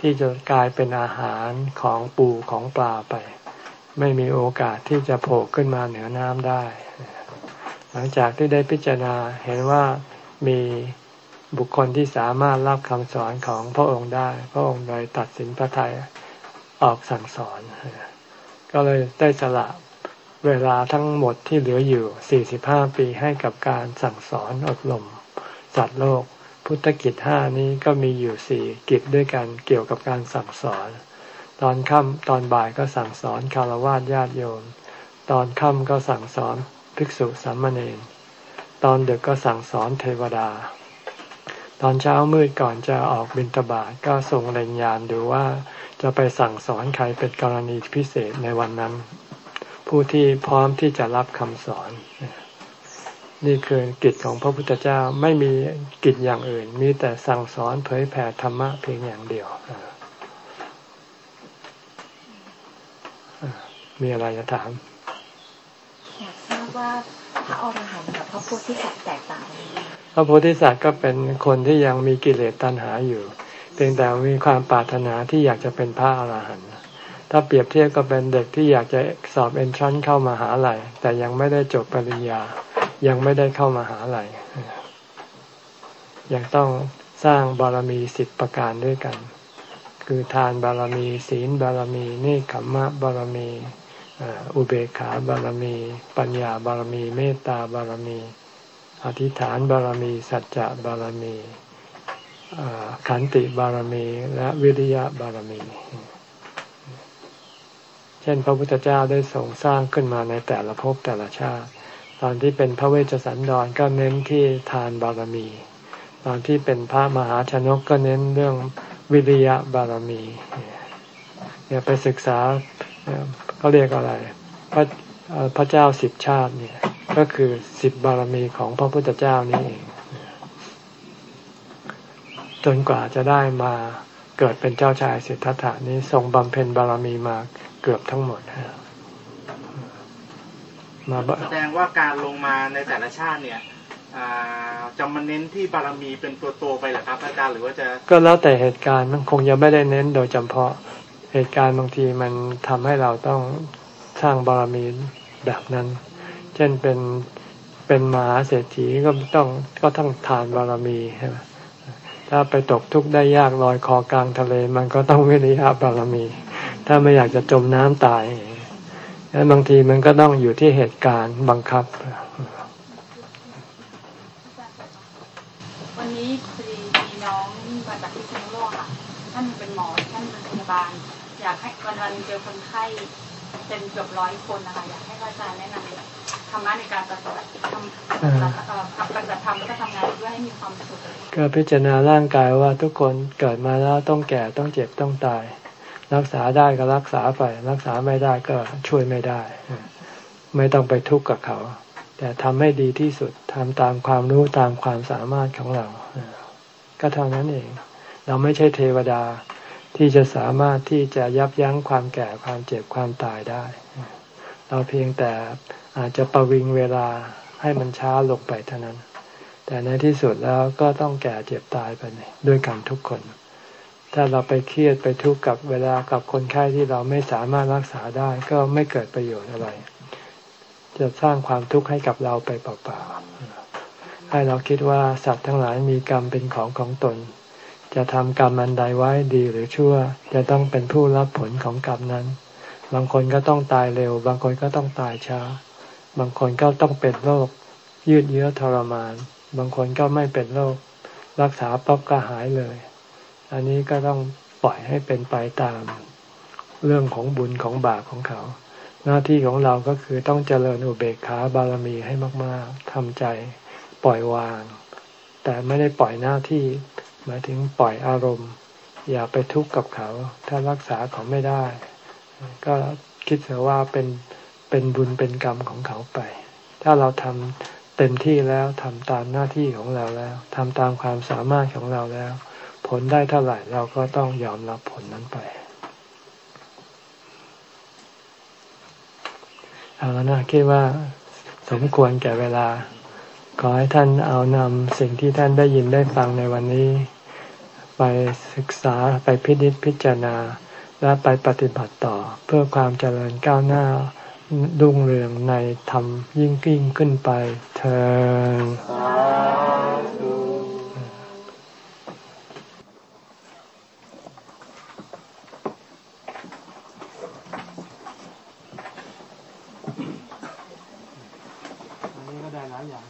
ที่จะกลายเป็นอาหารของปูของปลาไป ไม่มีโอกาสที่จะโผล่ขึ้นมาเหนือน้ำได้ หลังจากที่ได้พิจารณาเห็นว่า มีบุคคลที่สามารถรับคำสอนของพระองค์ได้ พระองค์เลยตัดสินพระทัยออกสั่งสอน ก็เลยได้สละเวลาทั้งหมดที่เหลืออยู่ 45 ปีให้กับการสั่งสอนอบรมสัตว์โลก พุทธกิจห้านี้ก็มีอยู่สี่กิจด้วยกันเกี่ยวกับการสั่งสอน ตอนค่ำตอนบ่ายก็สั่งสอนคารวะญาติโยม ตอนค่ำก็สั่งสอนภิกษุสามเณร ตอนดึกก็สั่งสอนเทวดา ตอนเช้ามืดก่อนจะออกบิณฑบาตก็ส่งเล็งยานดูว่าจะไปสั่งสอนใครเป็นกรณีพิเศษในวันนั้น ผู้ที่พร้อมที่จะรับคำสอน นี่คือกิจของพระพุทธเจ้าไม่มีกิจอย่างอื่น มีแต่สั่งสอนเผยแผ่ธรรมะเพียงอย่างเดียวมีอะไรจะถามอยากทราบว่า พระอรหันต์กับพระโพธิสัตว์แตกต่างกันพระโพธิสัตว์ก็เป็นคนที่ยังมีกิเลสตัณหาอยู่ เพียงแต่มีความปรารถนาที่อยากจะเป็นพระอรหันต์ถ้าเปรียบเทียบก็เป็นเด็กที่อยากจะสอบเอนทรานเข้ามาหาลัยแต่ยังไม่ได้จบปริญญา ยังไม่ได้เข้ามาหาลัยยังต้องสร้างบารมีสิบประการด้วยกัน คือทานบารมี ศีลบารมีนี่ขมมะบารมี อุเบกขาบารมี ปัญญาบารมี เมตตาบารมี อธิษฐานบารมี สัจจะบารมีขันติบารมีและวิริยะบารมี เช่นพระพุทธเจ้าได้ทรงสร้างขึ้นมาในแต่ละภพแต่ละชาติ ตอนที่เป็นพระเวชสันดรก็เน้นที่ทานบารมี ตอนที่เป็นพระมหาชนกก็เน้นเรื่องวิริยะบารมีเนี่ยไปศึกษา เขาเรียกอะไร พระพระเจ้าสิบชาติเนี่ย ก็คือสิบบารมีของพระพุทธเจ้านี่เอง จนกว่าจะได้มาเกิดเป็นเจ้าชายสิทธัตถานี้ทรงบำเพ็ญบารมีมาเกือบทั้งหมดมาแสดงว่าการลงมาในแต่ละชาติเนี่ยจะมาเน้นที่บารมีเป็นตัวโตไปหรือครับอาจารย์หรือว่าจะ ก็แล้วแต่เหตุการณ์มันคงจะไม่ได้เน้นโดยจำเพาะ เหตุการณ์บางทีมันทำให้เราต้องสร้างบารมีแบบนั้น เช่นเป็นเป็นมหาเศรษฐีก็ต้องก็ต้องทานบารมีใช่ไหมถ้าไปตกทุกข์ได้ยากลอยคอกลางทะเล มันก็ต้องวิริยะบารมี ถ้าไม่อยากจะจมน้ำตายแล้วบางทีมันก็ต้องอยู่ที่เหตุการณ์บังคับ วันนี้พอดีมีน้องมาจากที่เชียงโลกค่ะ ท่านเป็นหมอท่านเป็นพยาบาล อยากให้วันวันเจอคนไข้เป็นเกือบร้อยคนนะคะอยากให้อาจารย์แนะนำธรรมะในการปฏิบัติทำปฏิบัติธรรมแล้วก็ทำงานเพื่อให้มีความสุขก็พิจารณาร่างกายว่าทุกคนเกิดมาแล้วต้องแก่ต้องเจ็บต้องตาย รักษาได้ก็รักษาไป รักษาไม่ได้ก็ช่วยไม่ได้ ไม่ต้องไปทุกข์กับเขา แต่ทำให้ดีที่สุดทำตามความรู้ตามความสามารถของเรา ก็เท่านั้นเอง เราไม่ใช่เทวดาที่จะสามารถที่จะยับยั้งความแก่ความเจ็บความตายได้ เราเพียงแต่อาจจะประวิงเวลาให้มันช้าลงไปเท่านั้น แต่ในที่สุดแล้วก็ต้องแก่เจ็บตายไปด้วยกันทุกคน ถ้าเราไปเครียดไปทุกข์กับเวลากับคนไข้ที่เราไม่สามารถรักษาได้ก็ไม่เกิดประโยชน์อะไร จะสร้างความทุกข์ให้กับเราไปเปล่าๆให้เราคิดว่าสัตว์ทั้งหลายมีกรรมเป็นของของตน จะทำกรรมอันใดไว้ดีหรือชั่ว จะต้องเป็นผู้รับผลของกรรมนั้น บางคนก็ต้องตายเร็ว บางคนก็ต้องตายช้า บางคนก็ต้องเป็นโรคยืดเยื้อทรมาน บางคนก็ไม่เป็นโรครักษาปั๊บก็หายเลย อันนี้ก็ต้องปล่อยให้เป็นไปตาม เรื่องของบุญของบาปของเขา หน้าที่ของเราก็คือต้องเจริญอุเบกขาบารมีให้มาก ๆทำใจปล่อยวาง แต่ไม่ได้ปล่อยหน้าที่ มายถึงปล่อยอารมณ์ อย่าไปทุกข์กับเขา ถ้ารักษาเขาไม่ได้ ก็คิดเสียว่าเป็นเป็นบุญเป็นกรรมของเขาไป ถ้าเราทำเต็มที่แล้วทำตามหน้าที่ของเราแล้วทำตามความสามารถของเราแล้ว ผลได้เท่าไหร่เราก็ต้องยอมรับผลนั้นไปเอาล้วนะคิดว่าสมควรแก่เวลา ขอให้ท่านเอานำสิ่งที่ท่านได้ยินได้ฟังในวันนี้ ไปศึกษาไปพิจิตพิจารณา และไปปฏิบัติต่อ เพื่อความเจริญก้าวหน้ารุ่งเรืองในธรรมยิ่งยิ่งขึ้นไปเธออัน